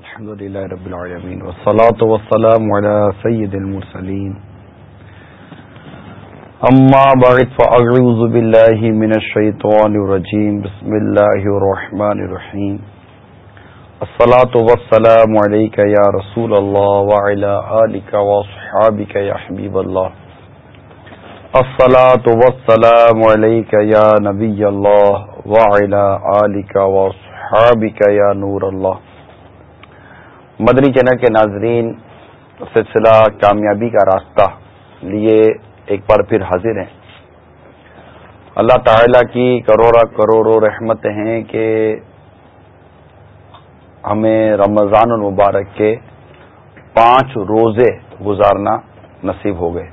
الحمد لله رب العالمين، والصلاة والسلام على سيد المرسلين. أما بعد، فأعوذ بالله من الشيطان الرجيم. بسم الله الرحمن الرحيم. الصلاة والسلام عليك يا رسول الله وعلى آلك وصحابك يا حبيب الله. الصلاة والسلام عليك يا نبي الله وعلى آلك وصحابك يا نور الله مدنی چینل کے ناظرین، سلسلہ کامیابی کا راستہ لیے ایک بار پھر حاضر ہیں۔ اللہ تعالی کی کروڑا کروڑوں رحمت ہیں کہ ہمیں رمضان المبارک کے پانچ روزے گزارنا نصیب ہو گئے۔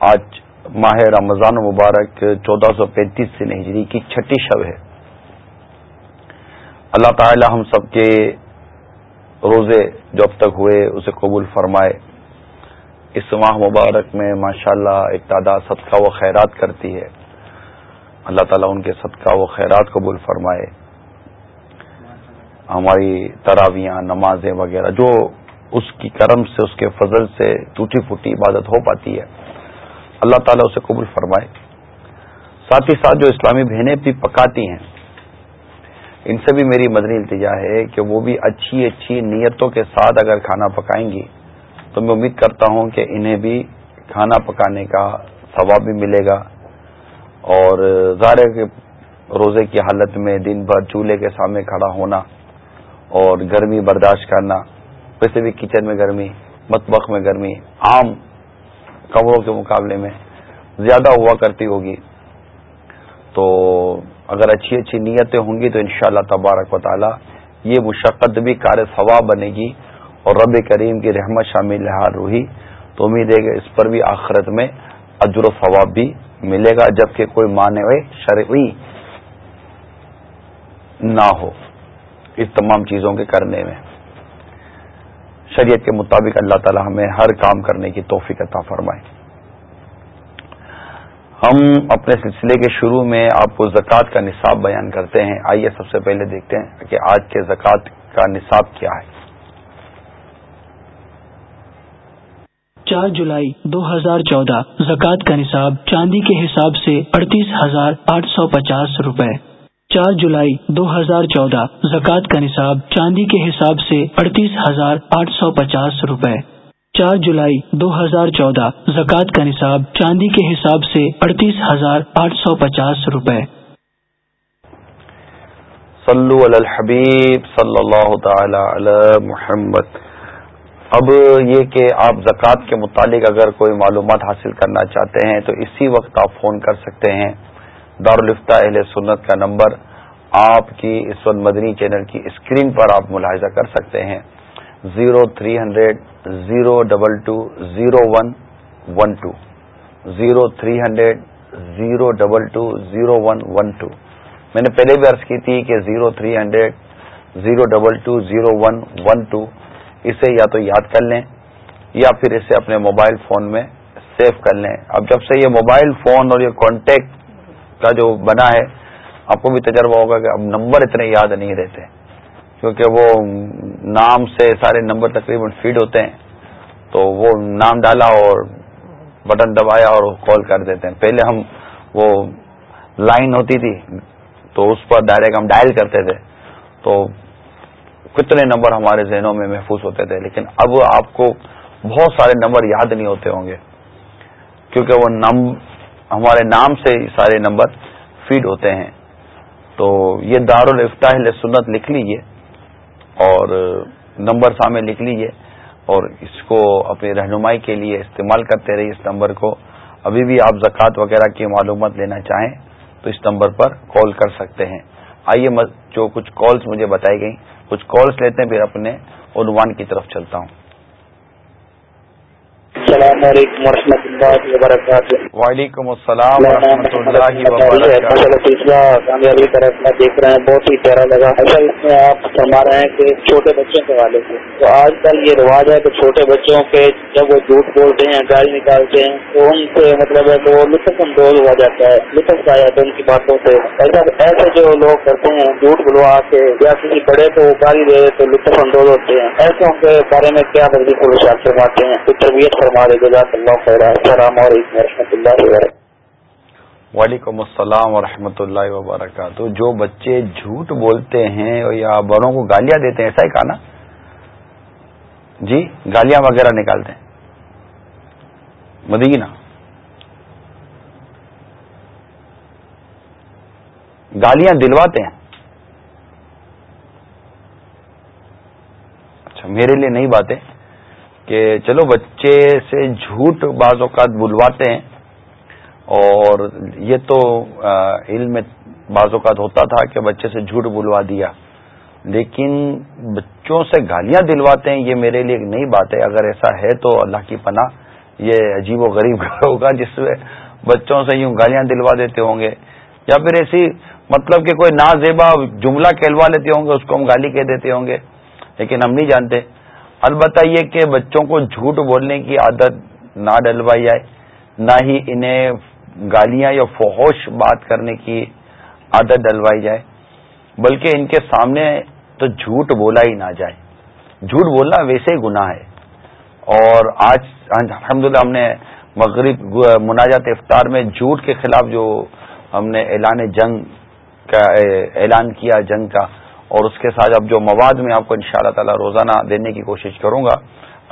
آج ماہ رمضان المبارک چودہ سو پینتیس سے ہجری یعنی کی چھٹی شب ہے۔ اللہ تعالی ہم سب کے روزے جو اب تک ہوئے، اسے قبول فرمائے۔ اس ماہ مبارک میں ماشاءاللہ اللہ ایک تعداد صدقہ و خیرات کرتی ہے۔ اللہ تعالیٰ ان کے صدقہ و خیرات قبول فرمائے۔ ہماری تراویاں، نمازیں وغیرہ، جو اس کی کرم سے، اس کے فضل سے ٹوٹی پھوٹی عبادت ہو پاتی ہے۔ اللہ تعالیٰ اسے قبول فرمائے۔ ساتھ ہی ساتھ جو اسلامی بہنیں بھی پکاتی ہیں ان سے بھی میری مدنی التجا ہے کہ وہ بھی اچھی اچھی نیتوں کے ساتھ اگر کھانا پکائیں گی، تو میں امید کرتا ہوں کہ انہیں بھی کھانا پکانے کا ثواب بھی ملے گا۔ اور ظاہر کے روزے کی حالت میں دن بھر چولہے کے سامنے کھڑا ہونا اور گرمی برداشت کرنا، ویسے بھی کچن میں گرمی، مطبخ میں گرمی، عام کمروں کے مقابلے میں زیادہ ہوا کرتی ہوگی۔ تو اگر اچھی اچھی نیتیں ہوں گی تو انشاءاللہ تبارک و تعالی یہ مشقت بھی کار ثواب بنے گی اور رب کریم کی رحمت شامل روحی تو امید ہے کہ اس پر بھی آخرت میں اجر و ثواب بھی ملے گا جبکہ کوئی مانے ہوئے شرعی نہ ہو اس تمام چیزوں کے کرنے میں۔ شریعت کے مطابق اللہ تعالی ہمیں ہر کام کرنے کی توفیق عطا فرمائے۔ ہم اپنے سلسلے کے شروع میں آپ کو زکوٰۃ کا نصاب بیان کرتے ہیں۔ آئیے سب سے پہلے دیکھتے ہیں کہ آج کے زکوٰۃ کا نصاب کیا ہے۔ چار جولائی دو ہزار چودہ، زکوٰۃ کا نصاب چاندی کے حساب سے اڑتیس ہزار آٹھ سو پچاس روپے۔ چار جولائی دو ہزار چودہ، زکوٰۃ کا نصاب چاندی کے حساب سے اڑتیس ہزار آٹھ سو پچاس روپے۔ چار جولائی دو ہزار چودہ، زکوٰۃ کا نصاب چاندی کے حساب سے اڑتیس ہزار آٹھ سو پچاس روپے۔ صلو علی الحبیب صلی اللہ تعالی علی محمد۔ اب یہ کہ آپ زکوٰۃ کے متعلق اگر کوئی معلومات حاصل کرنا چاہتے ہیں تو اسی وقت آپ فون کر سکتے ہیں۔ دارالفتہ اہل سنت کا نمبر آپ کی اس وقت مدنی چینل کی اسکرین پر آپ ملاحظہ کر سکتے ہیں۔ Zero three hundred, zero double two, zero one one two. Zero three hundred, zero double two, zero one one two. میں نے پہلے بھی عرض کی تھی کہ zero three hundred, zero double two, zero one one two. اسے یا تو یاد کر لیں یا پھر اسے اپنے موبائل فون میں سیو کر لیں۔ اب جب سے یہ موبائل فون اور یہ کانٹیکٹ کا جو بنا ہے، آپ کو بھی تجربہ ہوگا کہ اب نمبر اتنے یاد نہیں رہتے۔ کیونکہ وہ نام سے سارے نمبر تقریباً فیڈ ہوتے ہیں، تو وہ نام ڈالا اور بٹن دبایا اور کال کر دیتے ہیں۔ پہلے ہم وہ لائن ہوتی تھی، تو اس پر ڈائریکٹ ہم ڈائل کرتے تھے۔ تو کتنے نمبر ہمارے ذہنوں میں محفوظ ہوتے تھے، لیکن اب آپ کو بہت سارے نمبر یاد نہیں ہوتے ہوں گے۔ کیونکہ وہ نم، ہمارے نام سے سارے نمبر فیڈ ہوتے ہیں۔ تو یہ دار الفتاح سنت لکھ لیجیے اور نمبر سامنے لکھ لیجیے اور اس کو اپنی رہنمائی کے لیے استعمال کرتے رہیے اس نمبر کو۔ ابھی بھی آپ زکوٰۃ وغیرہ کی معلومات لینا چاہیں تو اس نمبر پر کال کر سکتے ہیں۔ آئیے جو کچھ کالز مجھے بتائی گئی کچھ کالز لیتے ہیں، پھر اپنے عنوان کی طرف چلتا ہوں۔ السلام علیکم و رحمۃ اللہ وبرکاتہ۔ وعلیکم السلام ورحمۃ اللہ وبرکاتہ۔ کامیابی طرف میں دیکھ رہے ہیں بہت ہی پیارا لگا۔ اصل اس میں آپ فرما رہے ہیں کہ چھوٹے بچوں کے والے سے۔ تو آج کل یہ رواج ہے کہ چھوٹے بچوں کے جب وہ جھوٹ بولتے ہیں گاڑی نکالتے ہیں تو ان سے مطلب ہے کہ وہ لطف اندوز ہو جاتا ہے لطف آ جاتا ہے ان کی باتوں سے۔ ایسا ایسے جو لوگ کرتے ہیں جھوٹ بلوا کے یا کسی بڑے کو گاڑی دے تو لطف اندوز ہوتے ہیں۔ ایسوں کے بارے میں کیا مرضی کو فرماتے ہیں؟ تو تربیت فرما دے جزاک اللہ خیر السلام علیکم و رحمۃ اللہ وبرکاتہ۔ وعلیکم السلام ورحمۃ اللہ وبرکاتہ۔ جو بچے جھوٹ بولتے ہیں یا بڑوں کو گالیاں دیتے ہیں، ایسا ہی کہا نا؟ جی گالیاں وغیرہ نکالتے ہیں۔ مدینہ۔ گالیاں دلواتے ہیں۔ اچھا میرے لیے نئی بات ہے کہ چلو بچے سے جھوٹ بعض اوقات بلواتے ہیں اور یہ تو علم میں بعض اوقات ہوتا تھا کہ بچے سے جھوٹ بلوا دیا، لیکن بچوں سے گالیاں دلواتے ہیں، یہ میرے لیے ایک نئی بات ہے۔ اگر ایسا ہے تو اللہ کی پناہ، یہ عجیب و غریب ہوگا جس میں بچوں سے یوں گالیاں دلوا دیتے ہوں گے، یا پھر ایسی مطلب کہ کوئی نا زیبا جملہ کہلوا لیتے ہوں گے، اس کو ہم گالی کہہ دیتے ہوں گے، لیکن ہم نہیں جانتے۔ البتہ یہ کہ بچوں کو جھوٹ بولنے کی عادت نہ ڈلوائی جائے، نہ ہی انہیں گالیاں یا فوہوش بات کرنے کی عادت ڈلوائی جائے، بلکہ ان کے سامنے تو جھوٹ بولا ہی نہ جائے۔ جھوٹ بولنا ویسے ہی گناہ ہے۔ اور آج الحمد ہم نے مغرب مناجات افطار میں جھوٹ کے خلاف جو ہم نے اعلان جنگ کا، اعلان کیا جنگ کا اور اس کے ساتھ اب جو مواد میں آپ کو ان شاء اللہ تعالی روزانہ دینے کی کوشش کروں گا،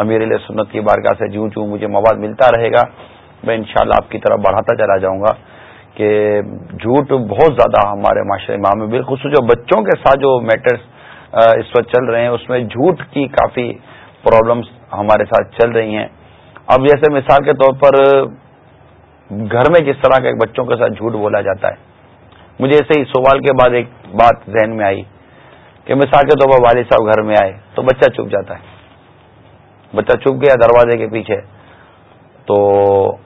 امیر علیہ سنت کی بارگاہ سے جوں چوں مجھے مواد ملتا رہے گا، میں انشاءاللہ شاء آپ کی طرف بڑھاتا چلا جاؤں گا کہ جھوٹ بہت زیادہ ہمارے معاشرے میں بالخصوص جو بچوں کے ساتھ جو میٹرز اس وقت چل رہے ہیں، اس میں جھوٹ کی کافی پرابلمس ہمارے ساتھ چل رہی ہیں۔ اب جیسے مثال کے طور پر، گھر میں جس طرح کے بچوں کے ساتھ جھوٹ بولا جاتا ہے، مجھے ایسے ہی سوال کے بعد ایک بات ذہن میں آئی۔ کہ مثال کے طور پر والد صاحب گھر میں آئے تو بچہ چپ جاتا ہے۔ بچہ چپ گیا، دروازے کے پیچھے۔ تو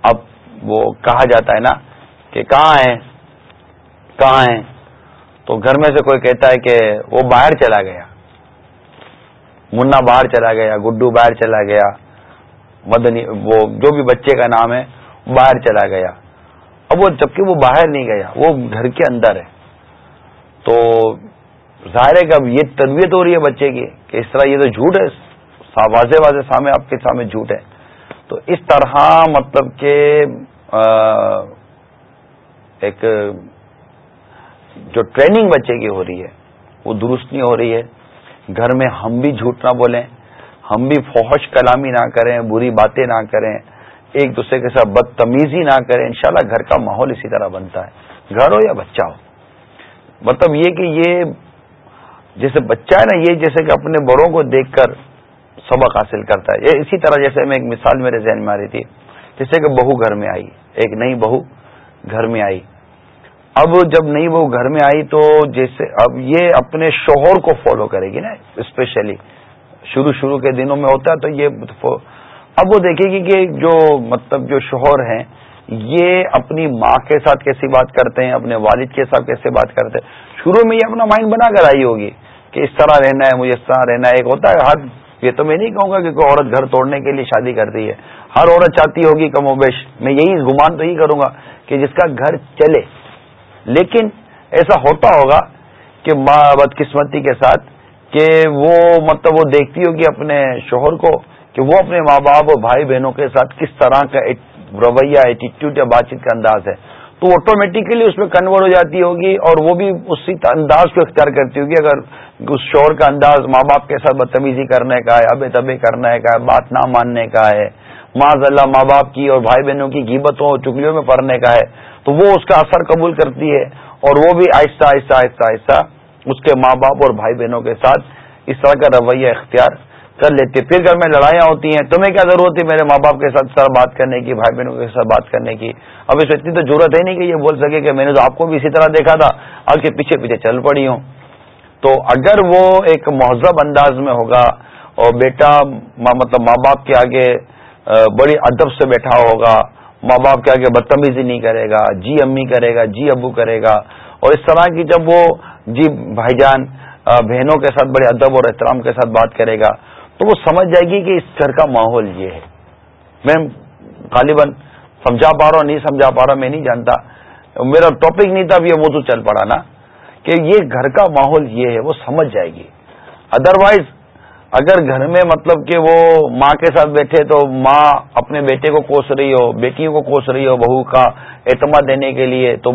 اب وہ کہا جاتا ہے نا کہ کہاں ہے کہاں ہے تو گھر میں سے کوئی کہتا ہے کہ وہ باہر چلا گیا۔ منا باہر چلا گیا، گڈو باہر چلا گیا، مدنی وہ جو بھی بچے کا نام ہے باہر چلا گیا۔ اب وہ جبکہ وہ باہر نہیں گیا، وہ گھر کے اندر ہے۔ تو ظاہر ہے کہ اب یہ تربیت ہو رہی ہے بچے کی کہ اس طرح یہ تو جھوٹ ہے واضح واضح سامنے آپ کے سامنے جھوٹ ہے۔ تو اس طرح مطلب کہ ایک جو ٹریننگ بچے کی ہو رہی ہے، وہ درست نہیں ہو رہی ہے۔ گھر میں ہم بھی جھوٹ نہ بولیں، ہم بھی فوہش کلامی نہ کریں، بری باتیں نہ کریں، ایک دوسرے کے ساتھ بدتمیزی نہ کریں، انشاءاللہ گھر کا ماحول اسی طرح بنتا ہے۔ گھر ہو یا بچہ ہو۔ مطلب یہ کہ یہ جیسے بچہ ہے نا، یہ جیسے کہ اپنے بڑوں کو دیکھ کر سبق حاصل کرتا ہے۔ اسی طرح جیسے میں ایک مثال میرے ذہن میں آ رہی تھی۔ جیسے کہ بہو گھر میں آئی، ایک نئی بہو گھر میں آئی۔ اب جب نئی بہو گھر میں آئی تو جیسے اب یہ اپنے شوہر کو فالو کرے گی نا اسپیشلی شروع شروع کے دنوں میں ہوتا ہے تو یہ اب وہ دیکھے گی کہ جو مطلب جو شوہر ہیں، یہ اپنی ماں کے ساتھ کیسی بات کرتے ہیں، اپنے والد کے ساتھ کیسے بات کرتے ہیں۔ شروع میں یہ اپنا مائنڈ بنا کر آئی ہوگی۔ کہ اس طرح رہنا ہے، مجھے اس طرح رہنا ہے۔ ایک ہوتا ہے، ہر یہ تو میں نہیں کہوں گا کہ کوئی عورت گھر توڑنے کے لیے شادی کرتی ہے۔ ہر عورت چاہتی ہوگی کم و بیش۔ میں یہی گمان تو یہی کروں گا کہ جس کا گھر چلے۔ لیکن ایسا ہوتا ہوگا کہ ماں بدقسمتی کے ساتھ کہ وہ مطلب وہ دیکھتی ہوگی اپنے شوہر کو کہ وہ اپنے ماں باپ اور بھائی بہنوں کے ساتھ کس طرح کا رویہ، ایٹیٹیوڈ یا بات چیت کا انداز ہے۔ تو آٹومیٹیکلی اس میں کنورٹ ہو جاتی ہوگی اور وہ بھی اسی انداز کو اختیار کرتی ہوگی۔ اگر اس شور کا انداز ماں باپ کے ساتھ بدتمیزی کرنے کا ہے ابے تبے کرنے کا ہے، بات نہ ماننے کا ہے معذ اللہ ماں باپ کی اور بھائی بہنوں کی گیبتوں اور چگلیوں میں پڑھنے کا ہے، تو وہ اس کا اثر قبول کرتی ہے اور وہ بھی آہستہ آہستہ آہستہ آہستہ اس کے ماں باپ اور بھائی بہنوں کے ساتھ اس طرح کا رویہ اختیار کر لیتی ہے پھر گھر میں لڑائیاں ہوتی ہیں، تمہیں کیا ضرورت ہے میرے ماں باپ کے ساتھ سر بات کرنے کی، بھائی بہنوں کے ساتھ بات کرنے کی؟ اب اس اتنی تو ضرورت ہے نہیں کہ یہ بول سکے کہ میں نے تو آپ کو بھی اسی طرح دیکھا تھا آپ کے پیچھے پیچھے چل پڑی ہوں۔ تو اگر وہ ایک مہذب انداز میں ہوگا اور بیٹا مطلب ماں باپ کے آگے بڑی ادب سے بیٹھا ہوگا، ماں باپ کے آگے بدتمیزی نہیں کرے گا جی امی کرے گا جی ابو کرے گا، اور اس طرح کی جب وہ جی بھائی جان بہنوں کے ساتھ بڑے ادب اور احترام کے ساتھ بات کرے گا تو وہ سمجھ جائے گی کہ اس گھر کا ماحول یہ ہے۔ میں غالباً سمجھا پا رہا ہوں، نہیں سمجھا پا رہا، میں نہیں جانتا۔ میرا ٹاپک نہیں تھا، اب یہ موضوع چل پڑا نا۔ کہ یہ گھر کا ماحول یہ ہے، وہ سمجھ جائے گی۔ ادروائز اگر گھر میں مطلب کہ وہ ماں کے ساتھ بیٹھے تو ماں اپنے بیٹے کو کوس رہی ہو، بیٹیوں کو کوس رہی ہو بہو کا اعتماد دینے کے لیے، تو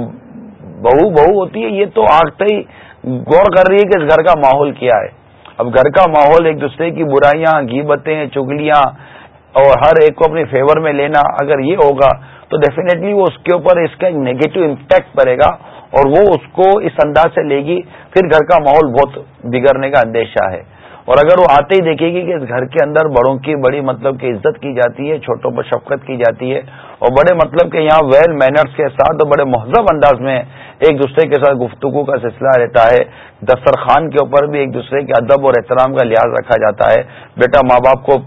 بہو بہو ہوتی ہے۔ یہ تو آگتے ہی غور کر رہی ہے کہ اس گھر کا ماحول کیا ہے۔ اب گھر کا ماحول ایک دوسرے کی برائیاں گیبتیں چگلیاں اور ہر ایک کو اپنے فیور میں لینا اگر یہ ہوگا تو ڈیفینیٹلی وہ اس کے اوپر اس کا ایک نیگیٹو امپیکٹ پڑے گا اور وہ اس کو اس انداز سے لے گی، پھر گھر کا ماحول بہت بگڑنے کا اندیشہ ہے۔ اور اگر وہ آتے ہی دیکھے گی کہ اس گھر کے اندر بڑوں کی بڑی مطلب کہ عزت کی جاتی ہے، چھوٹوں پر شفقت کی جاتی ہے، اور بڑے مطلب کہ یہاں ویل مینرز کے ساتھ اور بڑے مہذب انداز میں ایک دوسرے کے ساتھ گفتگو کا سلسلہ رہتا ہے۔ دسترخوان کے اوپر بھی ایک دوسرے کے ادب اور احترام کا لحاظ رکھا جاتا ہے۔ بیٹا ماں باپ کو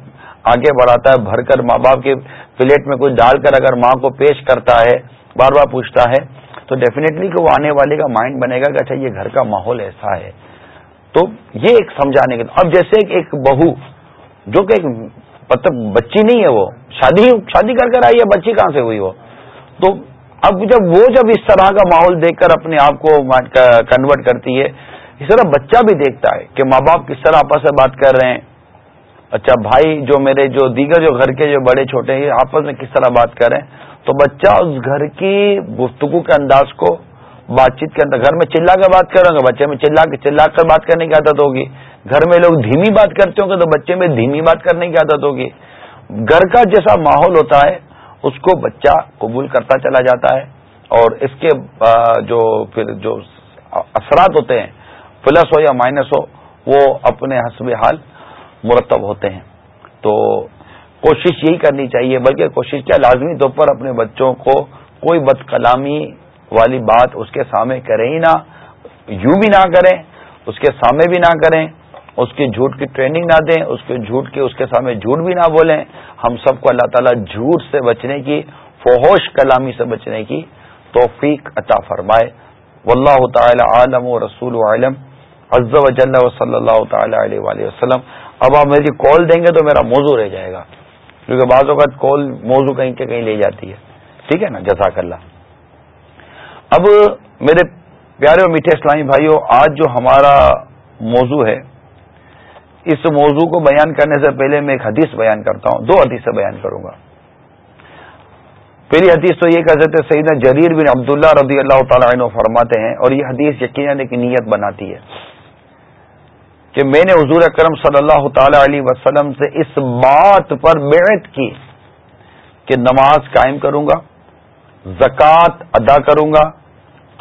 آگے بڑھاتا ہے، بھر کر ماں باپ کے پلیٹ میں کچھ ڈال کر اگر ماں کو پیش کرتا ہے، بار بار پوچھتا ہے۔ تو ڈیفینیٹلی کہ وہ آنے والے کا مائنڈ بنے گا کہ اچھا یہ گھر کا ماحول ایسا ہے۔ تو یہ ایک سمجھانے کے اب جیسے ایک بہو جو کہ ایک مطلب بچی نہیں ہے وہ، شادی شادی کر کر آئی ہے، بچی کہاں سے ہوئی وہ؟ تو اب جب وہ جب اس طرح کا ماحول دیکھ کر اپنے آپ کو کنورٹ کرتی ہے، اس طرح بچہ بھی دیکھتا ہے کہ ماں باپ کس طرح آپس سے بات کر رہے ہیں۔ اچھا بھائی جو میرے جو دیگر جو گھر کے جو بڑے چھوٹے ہیں آپس میں کس طرح بات کر رہے ہیں؟ تو بچہ اس گھر کی گفتگو کے انداز کو بات چیت کے اندر، گھر میں چلا کر بات کریں گے بچے میں چلا چلا کر بات کرنے کی عادت ہوگی۔ گھر میں لوگ دھیمی بات کرتے ہوں گے تو بچے میں دھیمی بات کرنے کی عادت ہوگی۔ گھر کا جیسا ماحول ہوتا ہے، اس کو بچہ قبول کرتا چلا جاتا ہے۔ اور اس کے جو پھر جو اثرات ہوتے ہیں، پلس ہو یا مائنس ہو، وہ اپنے حسب حال مرتب ہوتے ہیں۔ تو کوشش یہی کرنی چاہیے، بلکہ کوشش کیا، لازمی طور پر اپنے بچوں کو کوئی بد کلامی والی بات اس کے سامنے کریں ہی نہ، یوں بھی نہ کریں، اس کے سامنے بھی نہ کریں، اس کی جھوٹ کی ٹریننگ نہ دیں، اس کے جھوٹ کے، اس کے سامنے جھوٹ بھی نہ بولیں، ہم سب کو اللہ تعالیٰ جھوٹ سے بچنے کی فوہوش کلامی سے بچنے کی توفیق عطا فرمائے۔ واللہ تعالی عالم و رسول عالم۔ عز و جل و صلی اللہ تعالی علیہ وآلہ وسلم۔ اب آپ میری کال دیں گے تو میرا موضوع رہ جائے گا۔ کیونکہ بعض اوقات کال موضوع کہیں کے کہیں لے جاتی ہے۔ ٹھیک ہے نا؟ جزاک اللہ۔ اب میرے پیارے اور میٹھے اسلامی بھائیوں آج جو ہمارا موضوع ہے، اس موضوع کو بیان کرنے سے پہلے میں ایک حدیث بیان کرتا ہوں، دو حدیث بیان کروں گا۔ پہلی حدیث تو یہ کہہ سکتے سیدنا جریر بن عبداللہ رضی اللہ تعالیٰ عنہ فرماتے ہیں، اور یہ حدیث یقیناً ایک نیت بناتی ہے کہ میں نے حضور اکرم صلی اللہ تعالی علیہ وسلم سے اس بات پر بیعت کی کہ نماز قائم کروں گا، زکوٰۃ ادا کروں گا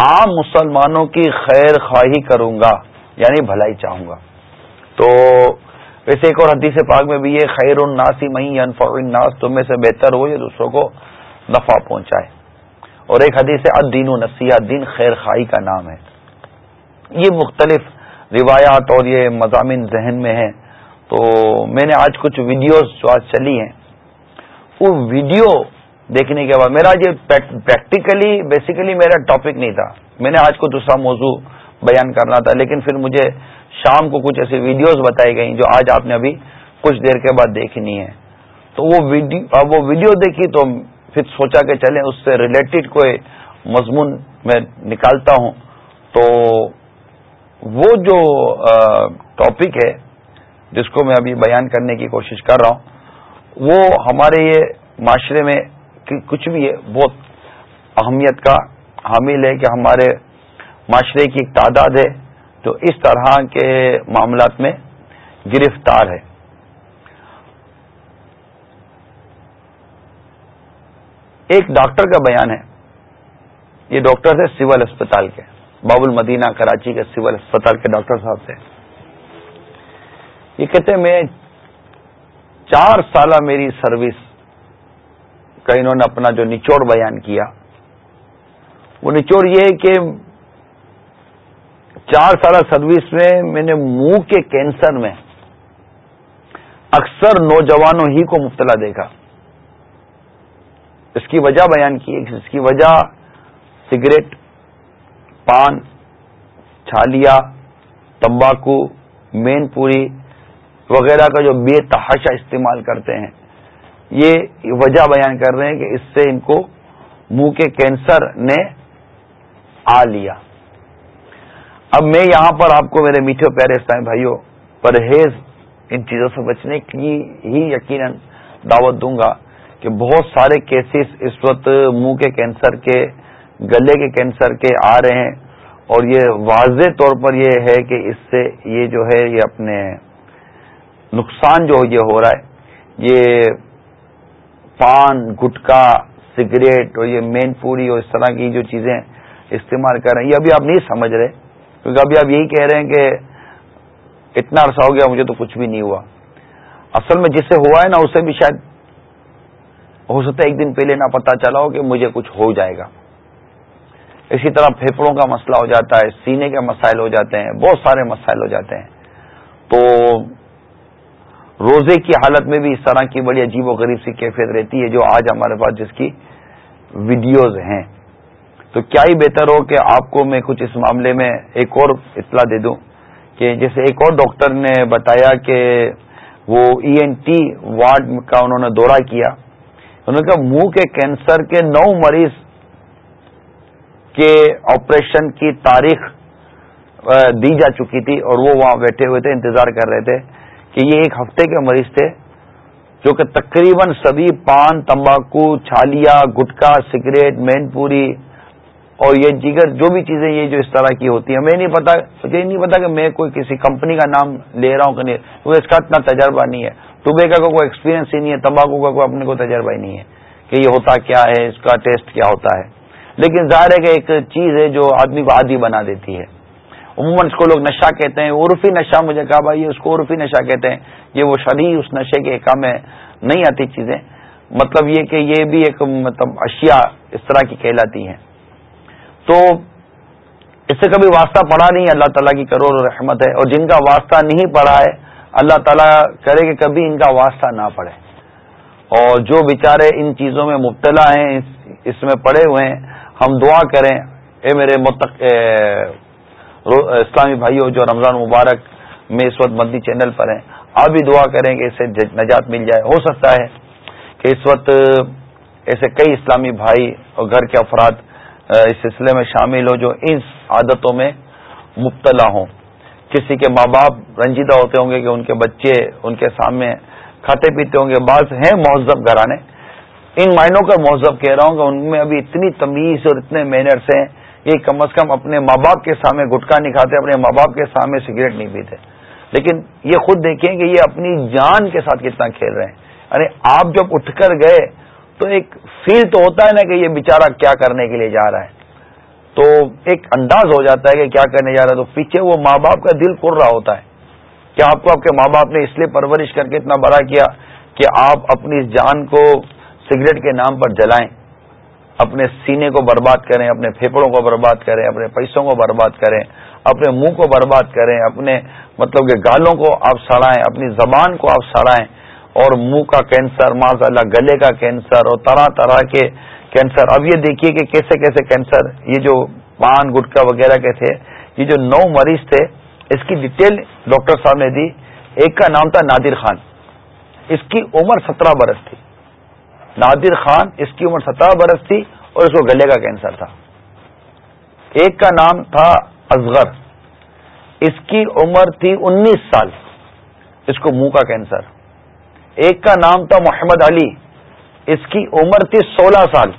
عام مسلمانوں کی خیر خواہی کروں گا یعنی بھلائی چاہوں گا۔ تو ویسے ایک اور حدیث پاک میں بھی یہ، خیر الناسی مئی انفع الناس تم میں سے بہتر ہو یہ دوسروں کو نفع پہنچائے۔ اور ایک حدیث ادین و نصیحت دین خیر خواہی کا نام ہے۔ یہ مختلف روایات اور یہ مضامین ذہن میں ہیں۔ تو میں نے آج کچھ ویڈیوز جو آج چلی ہیں، وہ ویڈیو دیکھنے کے بعد۔ میرا یہ پریکٹیکلی بیسیکلی میرا ٹاپک نہیں تھا۔ میں نے آج کو دوسرا موضوع بیان کرنا تھا، لیکن پھر مجھے شام کو کچھ ایسی ویڈیوز بتائی گئیں جو آج آپ نے ابھی کچھ دیر کے بعد دیکھنی ہے تو وہ ویڈیو وہ ویڈیو دیکھی تو پھر سوچا کہ چلیں اس سے ریلیٹڈ کوئی مضمون میں نکالتا ہوں۔ تو وہ جو ٹاپک ہے، جس کو میں ابھی بیان کرنے کی کوشش کر رہا ہوں، وہ ہمارے یہ معاشرے میں کچھ بھی ہے بہت اہمیت کا حامل ہے کہ ہمارے معاشرے کی ایک تعداد ہے جو اس طرح کے معاملات میں گرفتار ہے۔ ایک ڈاکٹر کا بیان ہے، یہ ڈاکٹر ہے سول اسپتال کے، باب المدینہ، کراچی کے سول اسپتال کے ڈاکٹر صاحب سے یہ کہتے ہیں، میں چار سالہ میری سروس کا انہوں نے اپنا جو نچوڑ بیان کیا، وہ نچوڑ یہ ہے کہ چار سالہ سروس میں میں نے منہ کے کینسر میں اکثر نوجوانوں ہی کو مبتلا دیکھا۔ اس کی وجہ بیان کی، اس کی وجہ سگریٹ، پان چھالیا تمباکو، مین پوری وغیرہ کا جو بے تحاشا استعمال کرتے ہیں۔ یہ وجہ بیان کر رہے ہیں کہ اس سے ان کو منہ کے کینسر نے آ لیا۔ اب میں یہاں پر آپ کو میرے میٹھے پیارے اسلام بھائیوں، پرہیز ان چیزوں سے بچنے کی ہی یقیناً دعوت دوں گا کہ بہت سارے کیسز اس وقت منہ کے کینسر کے، گلے کے کینسر کے آ رہے ہیں۔ اور یہ واضح طور پر یہ ہے کہ اس سے یہ جو ہے، یہ اپنے نقصان جو یہ ہو رہا ہے۔ یہ پان، گٹکا، سگریٹ اور یہ مین پوری اور اس طرح کی جو چیزیں استعمال کر رہے ہیں، یہ ابھی آپ نہیں سمجھ رہے، کیونکہ ابھی آپ یہی کہہ رہے ہیں کہ اتنا عرصہ ہو گیا، مجھے تو کچھ بھی نہیں ہوا۔ اصل میں جس سے ہوا ہے نا اسے بھی شاید ہو سکتا ہے ایک دن پہلے نہ پتا چلا ہو کہ مجھے کچھ ہو جائے گا۔ اسی طرح پھیپڑوں کا مسئلہ ہو جاتا ہے، سینے کے مسائل ہو جاتے ہیں، بہت سارے مسائل ہو جاتے ہیں۔ تو روزے کی حالت میں بھی اس طرح کی بڑی عجیب و غریب سی کیفیت رہتی ہے جو آج ہمارے پاس جس کی ویڈیوز ہیں۔ تو کیا ہی بہتر ہو کہ آپ کو میں کچھ اس معاملے میں ایک اور اطلاع دے دوں کہ جیسے ایک اور ڈاکٹر نے بتایا کہ وہ ای این ٹی وارڈ کا انہوں نے دورہ کیا۔ انہوں نے کہا منہ کے کینسر کے نو مریض کے آپریشن کی تاریخ دی جا چکی تھی اور وہ وہاں بیٹھے ہوئے تھے، انتظار کر رہے تھے۔ کہ یہ ایک ہفتے کے مریض تھے، جو کہ تقریباً سبھی پان، تمباکو، چھالیا، گٹکا، سگریٹ، مین پوری اور یہ جگر، جو بھی چیزیں یہ جو اس طرح کی ہوتی ہیں، ہمیں نہیں پتا، مجھے نہیں پتا کہ میں کوئی کسی کمپنی کا نام لے رہا ہوں کہ نہیں، کیونکہ اس کا اتنا تجربہ نہیں ہے۔ ٹوبیکا کا کوئی ایکسپیرینس ہی نہیں ہے، تمباکو کا کوئی اپنے کو تجربہ ہی نہیں ہے کہ یہ ہوتا کیا ہے، اس کا ٹیسٹ کیا ہوتا ہے۔ لیکن ظاہر ہے کہ ایک چیز ہے جو آدمی کو عادی بنا دیتی ہے۔ عموماً اس کو لوگ نشہ کہتے ہیں عرفی نشہ مجھے کہا بھائی اس کو عرفی نشہ کہتے ہیں، یہ وہ شرح اس نشے کے ایک میں نہیں آتی چیزیں۔ مطلب یہ کہ یہ بھی ایک مطلب اشیاء اس طرح کی کہلاتی ہیں۔ تو اس سے کبھی واسطہ پڑا نہیں، اللہ تعالیٰ کی کروڑ رحمت ہے۔ اور جن کا واسطہ نہیں پڑا ہے، اللہ تعالیٰ کرے کہ کبھی ان کا واسطہ نہ پڑے۔ اور جو بیچارے ان چیزوں میں مبتلا ہیں، اس میں پڑے ہوئے ہیں، ہم دعا کریں، اے میرے متق اسلامی بھائیوں جو رمضان مبارک میں اس وقت مدی چینل پر ہیں، آپ بھی دعا کریں کہ اسے نجات مل جائے۔ ہو سکتا ہے کہ اس وقت ایسے کئی اسلامی بھائی اور گھر کے افراد اس سلسلے میں شامل ہو جو ان عادتوں میں مبتلا ہوں۔ کسی کے ماں باپ رنجیدہ ہوتے ہوں گے کہ ان کے بچے ان کے سامنے کھاتے پیتے ہوں گے، بعض ہیں مہذب گھرانے۔ ان معنوں کا مہذب کہہ رہا ہوں کہ ان میں ابھی اتنی تمیز اور اتنے مینرس ہیں یہ کم از کم اپنے ماں باپ کے سامنے گٹکا نہیں کھاتے، اپنے ماں باپ کے سامنے سگریٹ نہیں پیتے۔ لیکن یہ خود دیکھیں کہ یہ اپنی جان کے ساتھ کتنا کھیل رہے ہیں۔ ارے، آپ جب اٹھ کر گئے تو ایک فیل تو ہوتا ہے نا کہ یہ بےچارا کیا کرنے کے لیے جا رہا ہے۔ تو ایک انداز ہو جاتا ہے کہ کیا کرنے جا رہا ہے۔ تو پیچھے وہ ماں باپ کا دل کر رہا ہوتا ہے کیا آپ کو، آپ کے ماں باپ نے اس لیے پرورش کر کے اتنا بڑا کیا کہ آپ اپنی جان کو سگریٹ کے نام پر جلائیں۔ اپنے سینے کو برباد کریں، اپنے پھیپڑوں کو برباد کریں، اپنے پیسوں کو برباد کریں، اپنے منہ کو برباد کریں، اپنے مطلب کہ گالوں کو آپ سڑائیں، اپنی زبان کو آپ سڑائیں۔ اور منہ کا کینسر ماض اللہ گلے کا کینسر اور طرح طرح کے کینسر۔ اب یہ دیکھیے کہ کیسے کیسے کینسر، یہ جو پان، گٹکا وغیرہ کے تھے، یہ جو نو مریض تھے، اس کی ڈیٹیل ڈاکٹر صاحب نے دی۔ ایک کا نام تھا نادر خان۔ اس کی عمر سترہ برس تھی۔ نادر خان اس کی عمر سترہ برس تھی اور اس کو گلے کا کینسر تھا۔ ایک کا نام تھا اصغر۔ اس کی عمر تھی انیس سال۔ اس کو منہ کا کینسر۔ ایک کا نام تھا محمد علی۔ اس کی عمر تھی سولہ سال۔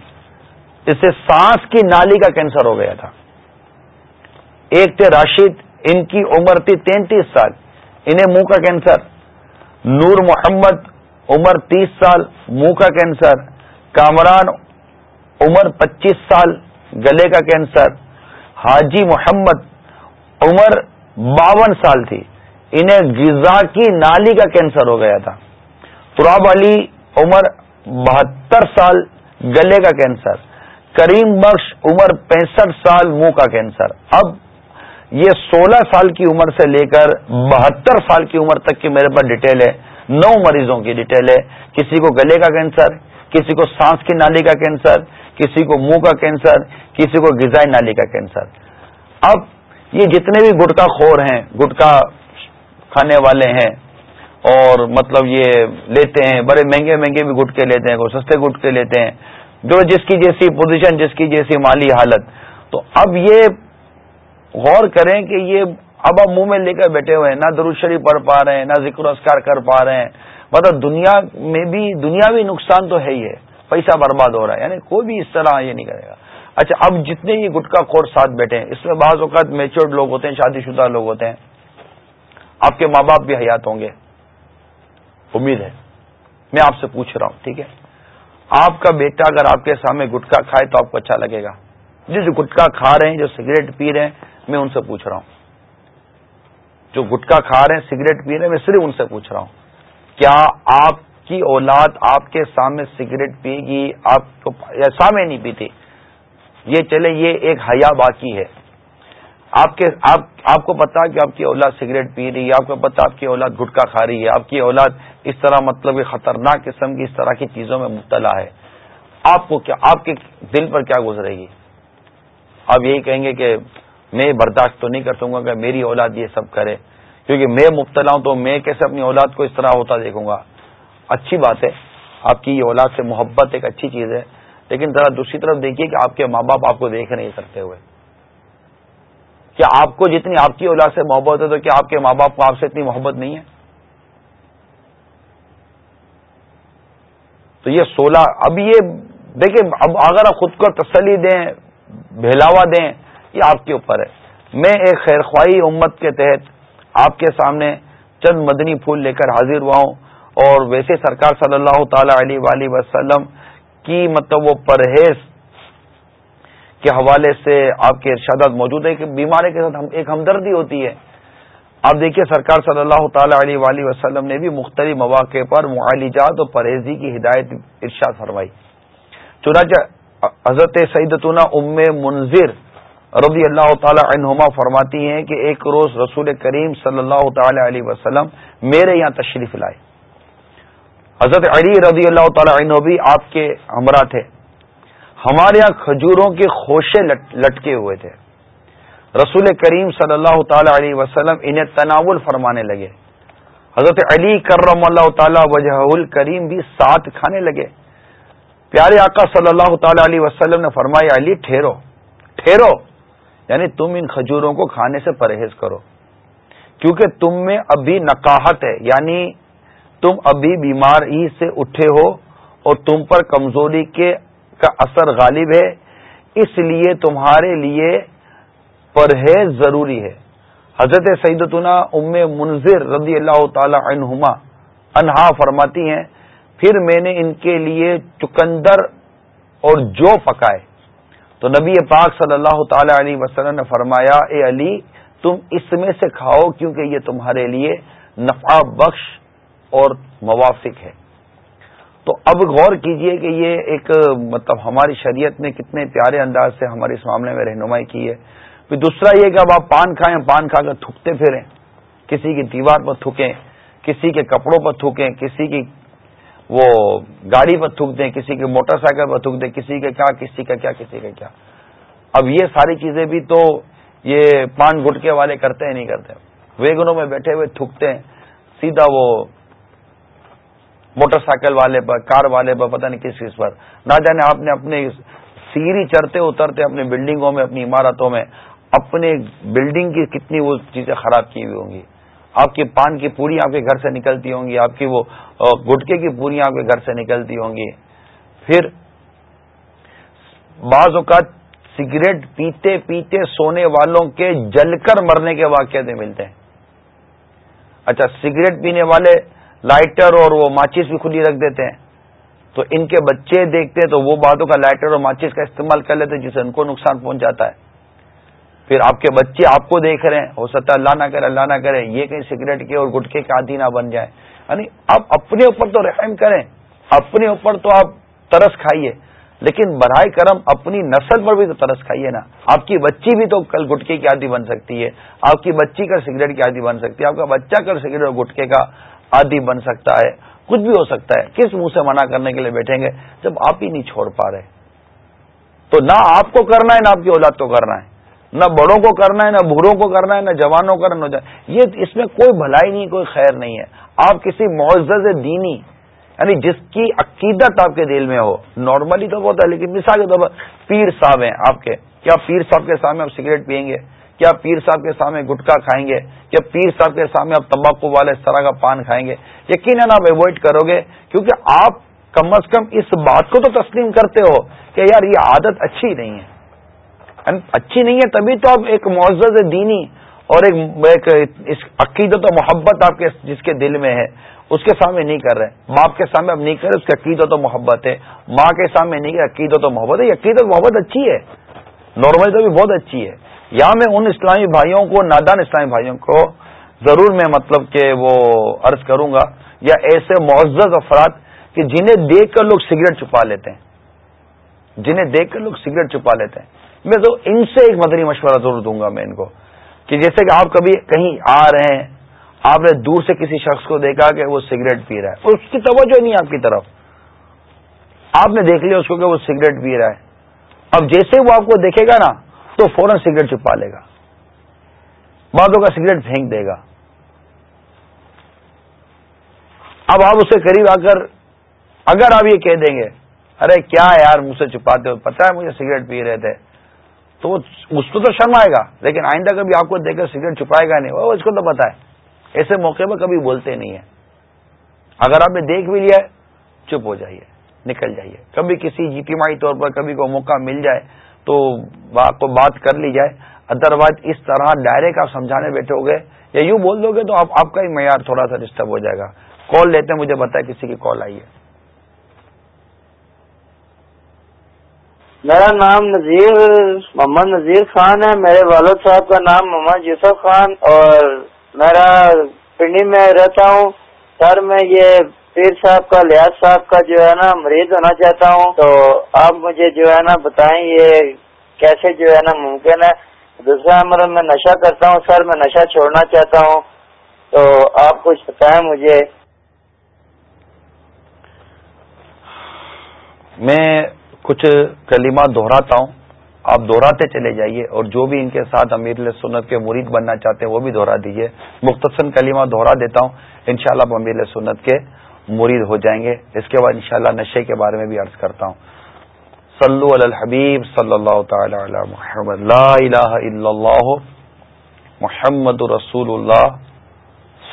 اسے سانس کی نالی کا کینسر ہو گیا تھا۔ ایک تھے راشد۔ ان کی عمر تھی تینتیس سال۔ انہیں منہ کا کینسر۔ نور محمد عمر تیس سال، منہ کا کینسر، کامران عمر پچیس سال، گلے کا کینسر، حاجی محمد عمر باون سال تھی، انہیں غذا کی نالی کا کینسر ہو گیا تھا۔ تراب علی عمر بہتر سال، گلے کا کینسر۔ کریم بخش عمر پینسٹھ سال، منہ کا کینسر۔ اب یہ سولہ سال کی عمر سے لے کر بہتر سال کی عمر تک کی میرے پاس ڈیٹیل ہے۔ نو مریضوں کی ڈیٹیل ہے۔ کسی کو گلے کا کینسر کسی کو سانس کی نالی کا کینسر کسی کو منہ کا کینسر کسی کو غذائی نالی کا کینسر اب یہ جتنے بھی گٹکا خور ہیں، گٹکا کھانے والے ہیں، اور مطلب یہ لیتے ہیں، بڑے مہنگے مہنگے بھی گٹکے لیتے ہیں، کوئی سستے گٹکے لیتے ہیں، جو جس کی جیسی پوزیشن جس کی جیسی مالی حالت۔ تو اب یہ غور کریں کہ یہ اب اب منہ میں لے کر بیٹھے ہوئے ہیں، نہ دروشری پڑھ پا رہے ہیں، نہ ذکر اسکار کر پا رہے ہیں۔ مطلب دنیا میں بھی، دنیاوی نقصان تو ہے ہی ہے۔ پیسہ برباد ہو رہا ہے۔ یعنی کوئی بھی اس طرح یہ نہیں کرے گا۔ اچھا اب جتنے یہ گٹکا خور ساتھ بیٹھے ہیں، اس میں بعض اوقات میچورڈ لوگ ہوتے ہیں، شادی شدہ لوگ ہوتے ہیں۔ آپ کے ماں باپ بھی حیات ہوں گے۔ امید ہے۔ میں آپ سے پوچھ رہا ہوں، ٹھیک ہے؟ آپ کا بیٹا اگر آپ کے سامنے گٹکا کھائے تو آپ کو اچھا لگے گا۔ جس گٹکا کھا رہے ہیں، جو سگریٹ پی رہے ہیں، میں ان سے پوچھ رہا ہوں۔ جو گٹکا کھا رہے ہیں، سگریٹ پی رہے ہیں، میں صرف ان سے پوچھ رہا ہوں۔ کیا آپ کی اولاد آپ کے سامنے سگریٹ پی گی؟ آپ کو سامنے نہیں پیتی۔ یہ چلے، یہ ایک حیا باقی ہے۔ آپ کے، آپ آپ کو پتا کہ آپ کی اولاد سگریٹ پی رہی ہے، آپ کو پتا آپ کی اولاد گٹکا کھا رہی ہے۔ آپ کی اولاد اس طرح مطلب خطرناک قسم کی اس طرح کی چیزوں میں مبتلا ہے۔ آپ کو کیا، آپ کے دل پر کیا گزرے گی؟ آپ یہی کہیں گے کہ میں برداشت تو نہیں کر سکوں گا کہ میری اولاد یہ سب کرے، کیونکہ میں مبتلا ہوں تو میں کیسے اپنی اولاد کو اس طرح ہوتا دیکھوں گا؟ اچھی بات ہے، آپ کی یہ اولاد سے محبت ایک اچھی چیز ہے، لیکن ذرا دوسری طرف دیکھیے کہ آپ کے ماں باپ آپ کو دیکھ رہے کرتے ہوئے۔ کیا آپ کو جتنی آپ کی اولاد سے محبت ہے تو کیا آپ کے ماں باپ کو آپ سے اتنی محبت نہیں ہے؟ تو یہ سولہ، اب یہ دیکھیں، اب اگر آپ خود کو تسلی دیں، بہلاوا دیں یہ آپ کے اوپر ہے۔ میں ایک خیر خواہی امت کے تحت آپ کے سامنے چند مدنی پھول لے کر حاضر ہوا ہوں اور ویسے سرکار صلی اللہ تعالی علیہ وسلم کی مطلب وہ پرہیز کے حوالے سے آپ کے ارشادات موجود ہیں کہ بیماری کے ساتھ ایک ہمدردی ہوتی ہے۔ آپ دیکھیے سرکار صلی اللہ تعالی علیہ وآلہ وسلم نے بھی مختلف مواقع پر معالجات اور پرہیزی کی ہدایت ارشاد فرمائی۔ چنانچہ حضرت سعیدتنا ام منظر رضی اللہ تعالی عنہما فرماتی ہیں کہ ایک روز رسول کریم صلی اللہ تعالی علیہ وسلم میرے یہاں تشریف لائے۔ حضرت علی رضی اللہ تعالی عنہ بھی آپ کے ہمراہ تھے۔ ہمارے یہاں کھجوروں کے خوشے لٹکے ہوئے تھے۔ رسول کریم صلی اللہ تعالی علیہ وسلم انہیں تناول فرمانے لگے۔ حضرت علی کرم اللہ تعالی وجہ الکریم بھی ساتھ کھانے لگے۔ پیارے آقا صلی اللہ تعالی علیہ وسلم نے فرمایا، علی، ٹھہرو ٹھہرو۔ یعنی تم ان کھجوروں کو کھانے سے پرہیز کرو۔ کیونکہ تم میں ابھی نقاہت ہے یعنی تم ابھی بیمار ہی سے اٹھے ہو اور تم پر کمزوری کے کا اثر غالب ہے، اس لیے تمہارے لیے پرہیز ضروری ہے۔ حضرت سیدتنا ام منظر رضی اللہ تعالی عنہما انہا فرماتی ہیں، پھر میں نے ان کے لیے چکندر اور جو پکائے۔ تو نبی پاک صلی اللہ تعالی علیہ وسلم نے فرمایا، اے علی، تم اس میں سے کھاؤ کیونکہ یہ تمہارے لیے نفع بخش اور موافق ہے۔ تو اب غور کیجیے کہ یہ ایک مطلب ہماری شریعت نے کتنے پیارے انداز سے ہمارے اس معاملے میں رہنمائی کی ہے۔ پھر دوسرا یہ کہ اب آپ پان کھائیں، پان کھا کر تھوکتے پھریں۔ کسی کی دیوار پر تھوکیں کسی کے کپڑوں پر تھوکیں کسی کی وہ گاڑی پر تھوک دیں، کسی کے موٹر سائیکل پر تھوک دیں، کسی کے کیا، کسی کا کیا، کسی کا کیا۔ اب یہ ساری چیزیں بھی تو یہ پان گٹکے والے کرتے ہیں، نہیں کرتے۔ ویگنوں میں بیٹھے ہوئے تھوکتے ہیں۔ سیدھا وہ موٹر سائیکل والے پر، کار والے پر، پتہ نہیں کس چیز پر۔ نہ جانے آپ نے اپنے سیری چڑھتے اترتے اپنی بلڈنگوں میں، اپنی عمارتوں میں، اپنے بلڈنگ کی کتنی وہ چیزیں خراب کی ہوئی ہوں گی۔ آپ کی پان کی پوری آپ کے گھر سے نکلتی ہوں گی، آپ کی وہ گٹکے کی پوری آپ کے گھر سے نکلتی ہوں گی۔ پھر بعض اوقات سگریٹ پیتے پیتے سونے والوں کے جل کر مرنے کے واقعات ملتے ہیں۔ اچھا سگریٹ پینے والے لائٹر اور وہ ماچس بھی کھلی رکھ دیتے ہیں۔ تو ان کے بچے دیکھتے ہیں تو وہ باتوں کا لائٹر اور ماچس کا استعمال کر لیتے جسے ان کو نقصان پہنچ جاتا ہے۔ پھر آپ کے بچے آپ کو دیکھ رہے ہیں، ہو سکتا ہے اللہ نہ کرے، اللہ نہ کرے، یہ کہیں سگریٹ کے اور گٹکے کے عادی نہ بن جائے۔ یعنی آپ اپنے اوپر تو رحم کریں، اپنے اوپر تو آپ ترس کھائیے، لیکن برائے کرم اپنی نسل پر بھی تو ترس کھائیے نا۔ آپ کی بچی بھی تو کل گٹکے کی عادی بن سکتی ہے، آپ کی بچی کل سگریٹ کی عادی بن سکتی ہے، آپ کا بچہ کل سگریٹ اور گٹکے کا آدھی بن سکتا ہے۔ کچھ بھی ہو سکتا ہے، کس منہ سے منع کرنے کے لیے بیٹھیں گے؟ جب آپ ہی نہیں چھوڑ پا رہے۔ تو نہ آپ کو کرنا ہے، نہ آپ کی اولاد کو کرنا ہے۔ نہ بڑوں کو کرنا ہے، نہ بوڑھوں کو کرنا ہے، نہ جوانوں کو کرنا یہ اس میں کوئی بھلائی نہیں، کوئی خیر نہیں ہے۔ آپ کسی معزز دینی یعنی جس کی عقیدت آپ کے دل میں ہو، نارملی تو ہوتا ہے، لیکن مثال کے طور پر پیر صاحب ہیں آپ کے۔ کیا پیر صاحب کے سامنے آپ سگریٹ پئیں گے؟ کیا پیر صاحب کے سامنے گٹکا کھائیں گے؟ کیا پیر صاحب کے سامنے آپ تمباکو والے اس طرح کا پان کھائیں گے؟ یقیناً آپ اوائڈ کرو گے، کیونکہ آپ کم از کم اس بات کو تو تسلیم کرتے ہو کہ یار یہ عادت اچھی نہیں ہے۔ اچھی نہیں ہے، تبھی تو آپ ایک معزز دینی اور ایک عقیدت و محبت آپ کے، جس کے دل میں ہے، اس کے سامنے نہیں کر رہے۔ باپ کے سامنے اب نہیں کر رہے، اس کی عقیدت و محبت ہے۔ ماں کے سامنے نہیں کر عقیدت و محبت ہے۔ یہ عقیدت محبت اچھی ہے۔ نارملی تو بھی بہت اچھی ہے۔ یا میں ان اسلامی بھائیوں کو، نادان اسلامی بھائیوں کو ضرور میں مطلب کہ وہ عرض کروں گا، یا ایسے معزز افراد کہ جنہیں دیکھ کر لوگ سگریٹ چھپا لیتے ہیں۔ جنہیں دیکھ کر لوگ سگریٹ چھپا لیتے ہیں۔ میں تو ان سے ایک مدنی مشورہ ضرور دوں گا میں ان کو کہ جیسے کہ آپ کبھی کہیں آ رہے ہیں، آپ نے دور سے کسی شخص کو دیکھا کہ وہ سگریٹ پی رہا ہے، اس کی توجہ نہیں آپ کی طرف۔ آپ نے دیکھ لیا اس کو کہ وہ سگریٹ پی رہا ہے۔ اب جیسے وہ آپ کو دیکھے گا نا، تو فوراً سگریٹ چھپا لے گا۔ بعدوں کا سگریٹ پھینک دے گا۔ اب آپ اس کے قریب آ کر اگر آپ یہ کہہ دیں گے، ارے کیا یار مجھ سے چھپاتے ہو پتا ہے مجھے سگریٹ پی رہے تھے۔ تو اس کو تو شرم آئے گا، لیکن آئندہ کبھی آپ کو دیکھ کر سگریٹ چھپائے گا نہیں، وہ اس کو تو پتا ہے۔ ایسے موقع پر کبھی بولتے نہیں ہیں۔ اگر آپ نے دیکھ بھی لیا ہے، چپ ہو جائیے، نکل جائیے۔ کبھی کسی جیٹیمائی طور پر کبھی کوئی موقع مل جائے تو آپ کو بات کر لی جائے۔ ادر وائز اس طرح ڈائریکٹ آپ سمجھانے بیٹھے ہو گئے یا یوں بول دو گے تو آپ کا ہی معیار تھوڑا سا ڈسٹرب ہو جائے گا۔ کال لیتے ہیں، مجھے بتائے کسی کی کال آئی ہے۔ میرا نام نذیر محمد نذیر خان ہے، میرے والد صاحب کا نام محمد یوسف خان اور میرا پنڈی میں رہتا ہوں۔ سر میں یہ پیر صاحب کا لیاز صاحب کا جو ہے نا مریض ہونا چاہتا ہوں۔ تو آپ مجھے جو ہے نا بتائیں یہ کیسے جو ہے نا ممکن ہے۔ دوسرا نمبر میں نشہ کرتا ہوں، سر میں نشہ چھوڑنا چاہتا ہوں۔ تو آپ کچھ بتائیں مجھے۔ میں کچھ کلمات دہراتا ہوں۔ آپ دہراتے چلے جائیے اور جو بھی ان کے ساتھ امیر سنت کے مرید بننا چاہتے ہیں وہ بھی دہرا دیجیے۔ مختصر کلمہ دہرا دیتا ہوں۔ انشاءاللہ شاء آپ امیر سنت کے مرید ہو جائیں گے۔ اس کے بعد انشاءاللہ نشے کے بارے میں بھی عرض کرتا ہوں۔ صلو علی الحبیب صلی اللہ تعالی علی محمد۔ لا الہ الا اللہ محمد رسول اللہ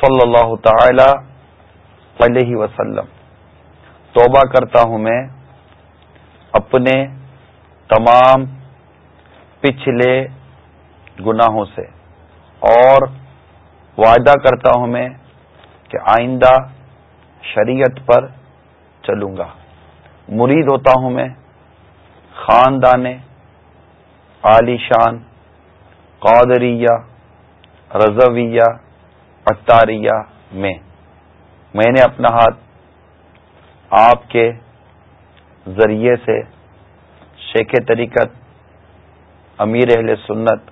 صلی اللہ تعالی علیہ وسلم۔ توبہ کرتا ہوں میں۔ اپنے تمام پچھلے گناہوں سے۔ اور وعدہ کرتا ہوں میں کہ آئندہ شریعت پر چلوں گا۔ مرید ہوتا ہوں میں خاندان عالی شان، قادریہ، رضویہ اطاریہ میں۔ میں نے اپنا ہاتھ آپ کے ذریعے سے شیخ طریقت، امیر اہل سنت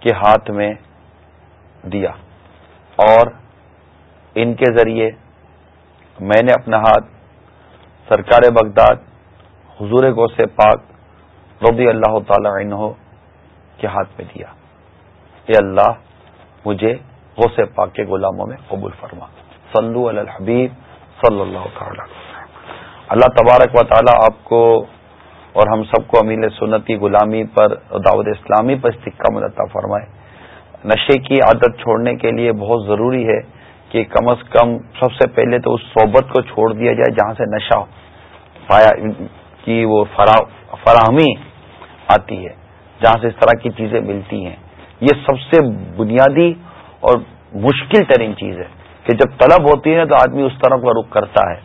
کے ہاتھ میں دیا اور ان کے ذریعے میں نے اپنا ہاتھ سرکار بغداد، حضور گو سے پاک رضی اللہ تعالی عنہ کے ہاتھ میں دیا۔ اے اللہ، مجھے غو سے پاک کے غلاموں میں قبول فرما۔ صلو علی الحبیب صلی اللہ تعالی۔ اللہ تبارک و تعالی آپ کو اور ہم سب کو امیل سنتی غلامی پر دعوت اسلامی پر استقام عطا فرمائے۔ نشے کی عادت چھوڑنے کے لیے بہت ضروری ہے کہ کم از کم سب سے پہلے تو اس صحبت کو چھوڑ دیا جائے جہاں سے نشہ پایا کی وہ فراہمی آتی ہے، جہاں سے اس طرح کی چیزیں ملتی ہیں۔ یہ سب سے بنیادی اور مشکل ترین چیز ہے کہ جب طلب ہوتی ہے تو آدمی اس طرح کا رخ کرتا ہے۔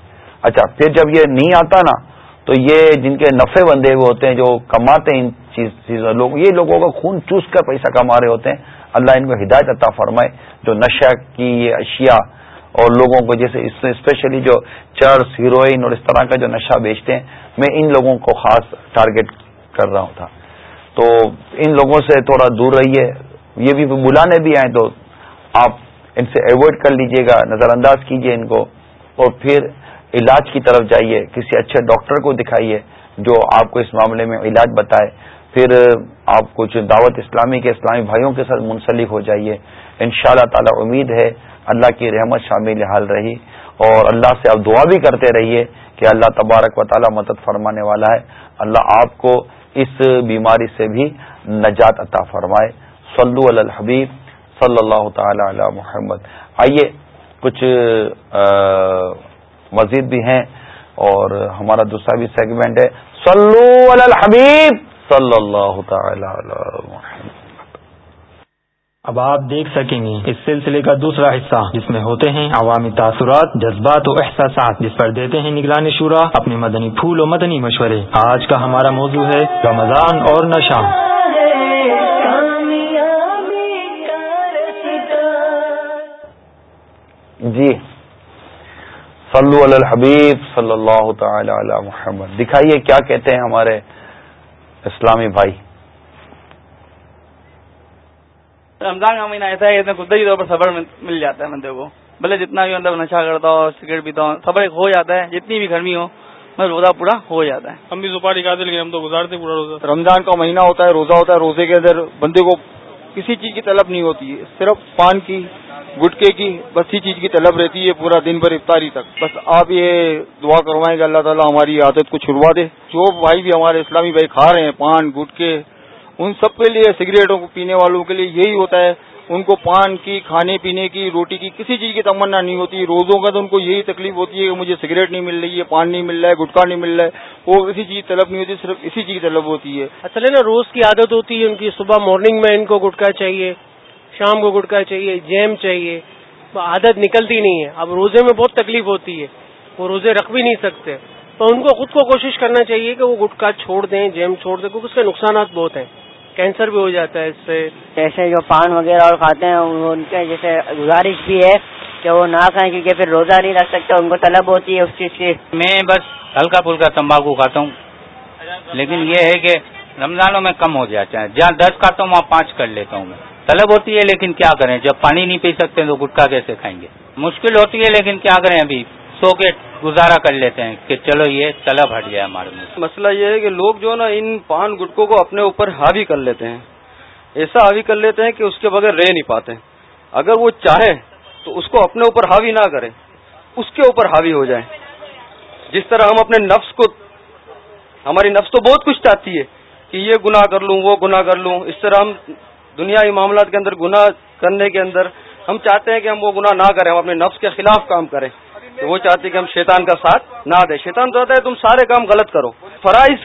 اچھا پھر جب یہ نہیں آتا نا، تو یہ جن کے نفے بندے ہوئے ہوتے ہیں جو کماتے ہیں ان چیز لوگ، یہ لوگوں کا خون چوس کر پیسہ کما رہے ہوتے ہیں۔ اللہ ان کو ہدایت عطا فرمائے، جو نشہ کی یہ اشیاء اور لوگوں کو جیسے اسپیشلی جو چرس، ہیروئن اور اس طرح کا جو نشہ بیچتے ہیں، میں ان لوگوں کو خاص ٹارگٹ کر رہا ہوں تھا۔ تو ان لوگوں سے تھوڑا دور رہیے۔ یہ بھی بلانے بھی آئے تو آپ ان سے ایوائڈ کر لیجیے گا نظر انداز کیجیے ان کو۔ اور پھر علاج کی طرف جائیے، کسی اچھے ڈاکٹر کو دکھائیے جو آپ کو اس معاملے میں علاج بتائے۔ پھر آپ کچھ دعوت اسلامی کے اسلامی بھائیوں کے ساتھ منسلک ہو جائیے۔ ان شاء اللہ تعالی امید ہے اللہ کی رحمت شامل حال رہی۔ اور اللہ سے آپ دعا بھی کرتے رہیے کہ اللہ تبارک و تعالی مدد فرمانے والا ہے۔ اللہ آپ کو اس بیماری سے بھی نجات عطا فرمائے۔ صلو علی الحبیب صلی اللہ تعالی علی محمد۔ آئیے کچھ مزید بھی ہیں اور ہمارا دوسرا بھی سیگمنٹ ہے۔ صلو علی الحبیب۔ صلی اللہ تعالی علی اب آپ دیکھ سکیں گے اس سلسلے کا دوسرا حصہ جس میں ہوتے ہیں عوامی تاثرات جذبات و احساسات جس پر دیتے ہیں نگرانی شورا اپنے مدنی پھول و مدنی مشورے۔ آج کا ہمارا موضوع ہے رمضان اور نشا جی۔ صلو علی الحبیب صلی اللہ تعالی علی محمد۔ دکھائیے کیا کہتے ہیں ہمارے اسلامی بھائی۔ رمضان کا مہینہ ایسا ہے قدرتی طور پر صبر مل جاتا ہے بندے کو۔ بھلے جتنا بھی مطلب نشہ کرتا ہو سگریٹ پیتا ہوں صبر ہو جاتا ہے جتنی بھی گرمی ہو میں روزہ پورا ہو جاتا ہے۔ ہم بھی سپاڑی کھاتے لیکن ہم تو گزارتے پورا روزہ۔ رمضان کا مہینہ ہوتا ہے روزہ ہوتا ہے روزے کے اندر بندے کو کسی چیز کی طلب نہیں ہوتی ہے صرف پان کی گٹکے کی بس ہی چیز کی طلب رہتی ہے پورا دن بھر افطاری تک۔ بس آپ یہ دعا کروائیں گے اللہ تعالیٰ ہماری عادت کو چھڑوا دے۔ جو بھائی بھی ہمارے اسلامی بھائی کھا رہے ہیں، پان، گٹکے، ان سب کے لیے، سگریٹوں کو پینے والوں کے لیے یہی ہوتا ہے۔ ان کو پان کی، کھانے پینے کی، روٹی کی کسی چیز کی تمنا نہیں ہوتی۔ روزوں کا تو ان کو یہی تکلیف ہوتی ہے کہ مجھے سگریٹ نہیں مل رہی ہے، پان نہیں مل رہا ہے، گٹکا نہیں مل رہا ہے۔ وہ کسی چیز طلب نہیں ہوتی، صرف اسی چیز کی طلب ہوتی ہے۔ اصل ہے نا، روز کی عادت ہوتی ہے ان کی۔ صبح مارننگ میں ان کو گٹکا چاہیے۔ شام کو گٹکا چاہیے جیم چاہیے عادت نکلتی نہیں ہے۔ اب روزے میں بہت تکلیف ہوتی ہے وہ روزے رکھ بھی نہیں سکتے۔ تو ان کو خود کو کوشش کرنا چاہیے کہ وہ گٹکا چھوڑ دیں جیم چھوڑ دیں کیونکہ اس کے نقصانات بہت ہیں۔ کینسر بھی ہو جاتا ہے اس سے۔ جیسے جو پان وغیرہ اور کھاتے ہیں ان کے جیسے گزارش بھی ہے کہ وہ نہ کھائیں کیونکہ پھر روزہ نہیں رکھ سکتے ان کو طلب ہوتی ہے اس چیز کی۔ میں بس ہلکا پھلکا تمباکو کھاتا ہوں۔ لیکن یہ ہے کہ رمضانوں میں کم ہو جاتا ہے۔ جہاں دس کھاتا ہوں وہاں پانچ کر لیتا ہوں میں۔ طلب ہوتی ہے لیکن کیا کریں؟ جب پانی نہیں پی سکتے تو گٹکا کیسے کھائیں گے؟ مشکل ہوتی ہے لیکن کیا کریں ابھی؟ سو کے گزارا کر لیتے ہیں کہ چلو یہ طلب ہٹ گیا ہمارے میں مسئلہ یہ ہے کہ لوگ جو نا ان پان گٹکوں کو اپنے اوپر حاوی کر لیتے ہیں۔ ایسا حاوی کر لیتے ہیں کہ اس کے بغیر رہ نہیں پاتے۔ اگر وہ چاہے تو اس کو اپنے اوپر حاوی نہ کرے اس کے اوپر حاوی ہو جائے جس طرح ہم اپنے نفس کو، ہماری نفس تو بہت کچھ چاہتی ہے کہ یہ گناہ کر لوں، وہ گناہ کر لوں۔ اس طرح ہم دنیائی معاملات کے اندر، گناہ کرنے کے اندر ہم چاہتے ہیں کہ ہم وہ گناہ نہ کریں، ہم اپنے نفس کے خلاف کام کریں۔ تو وہ چاہتے ہیں کہ ہم شیطان کا ساتھ نہ دیں۔ شیطان چاہتا ہے، تم سارے کام غلط کرو۔ فرائض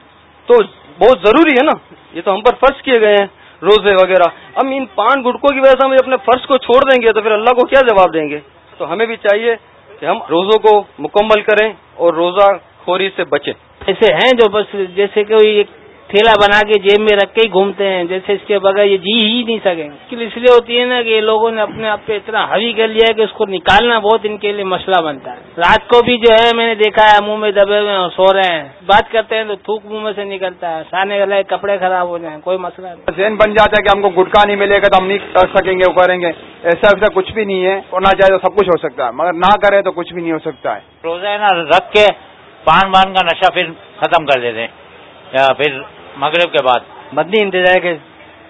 تو بہت ضروری ہے نا۔ یہ تو ہم پر فرض کیے گئے ہیں، روزے وغیرہ۔ ہم ان پان گٹکوں کی وجہ سے ہم اپنے فرض کو چھوڑ دیں گے تو پھر اللہ کو کیا جواب دیں گے؟ تو ہمیں بھی چاہیے کہ ہم روزوں کو مکمل کریں اور روزہ خوری سے بچیں۔ ایسے ہیں جو بس جیسے کہ تھیلا بنا کے جیب میں رکھ کے ہی گھومتے ہیں جیسے اس کے بغیر یہ جی ہی نہیں سکیں۔ مشکل اس لیے ہوتی ہے نا کہ لوگوں نے اپنے آپ پہ اتنا حوی کر لیا ہے کہ اس کو نکالنا بہت ان کے لیے مسئلہ بنتا ہے۔ رات کو بھی جو ہے میں نے دیکھا ہے منہ میں دبے ہوئے سو رہے ہیں۔ بات کرتے ہیں تو تھوک منہ میں سے نکلتا ہے۔ سانے گلے کپڑے خراب ہو جائیں کوئی مسئلہ نہیں۔ ذہن بن جاتا ہے کہ ہم کو گٹکا نہیں ملے گا تو ہم نہیں کر سکیں گے وہ کریں گے۔ ایسا ایسا کچھ بھی نہیں ہے ہونا چاہے تو سب کچھ ہو سکتا ہے۔ مگر نہ کرے تو کچھ بھی نہیں ہو سکتا ہے۔ روزہ نا رکھ کے پان وان کا نشہ پھر ختم کر دیتے یا پھر مغرب کے بعد۔ بدنی انتظار کے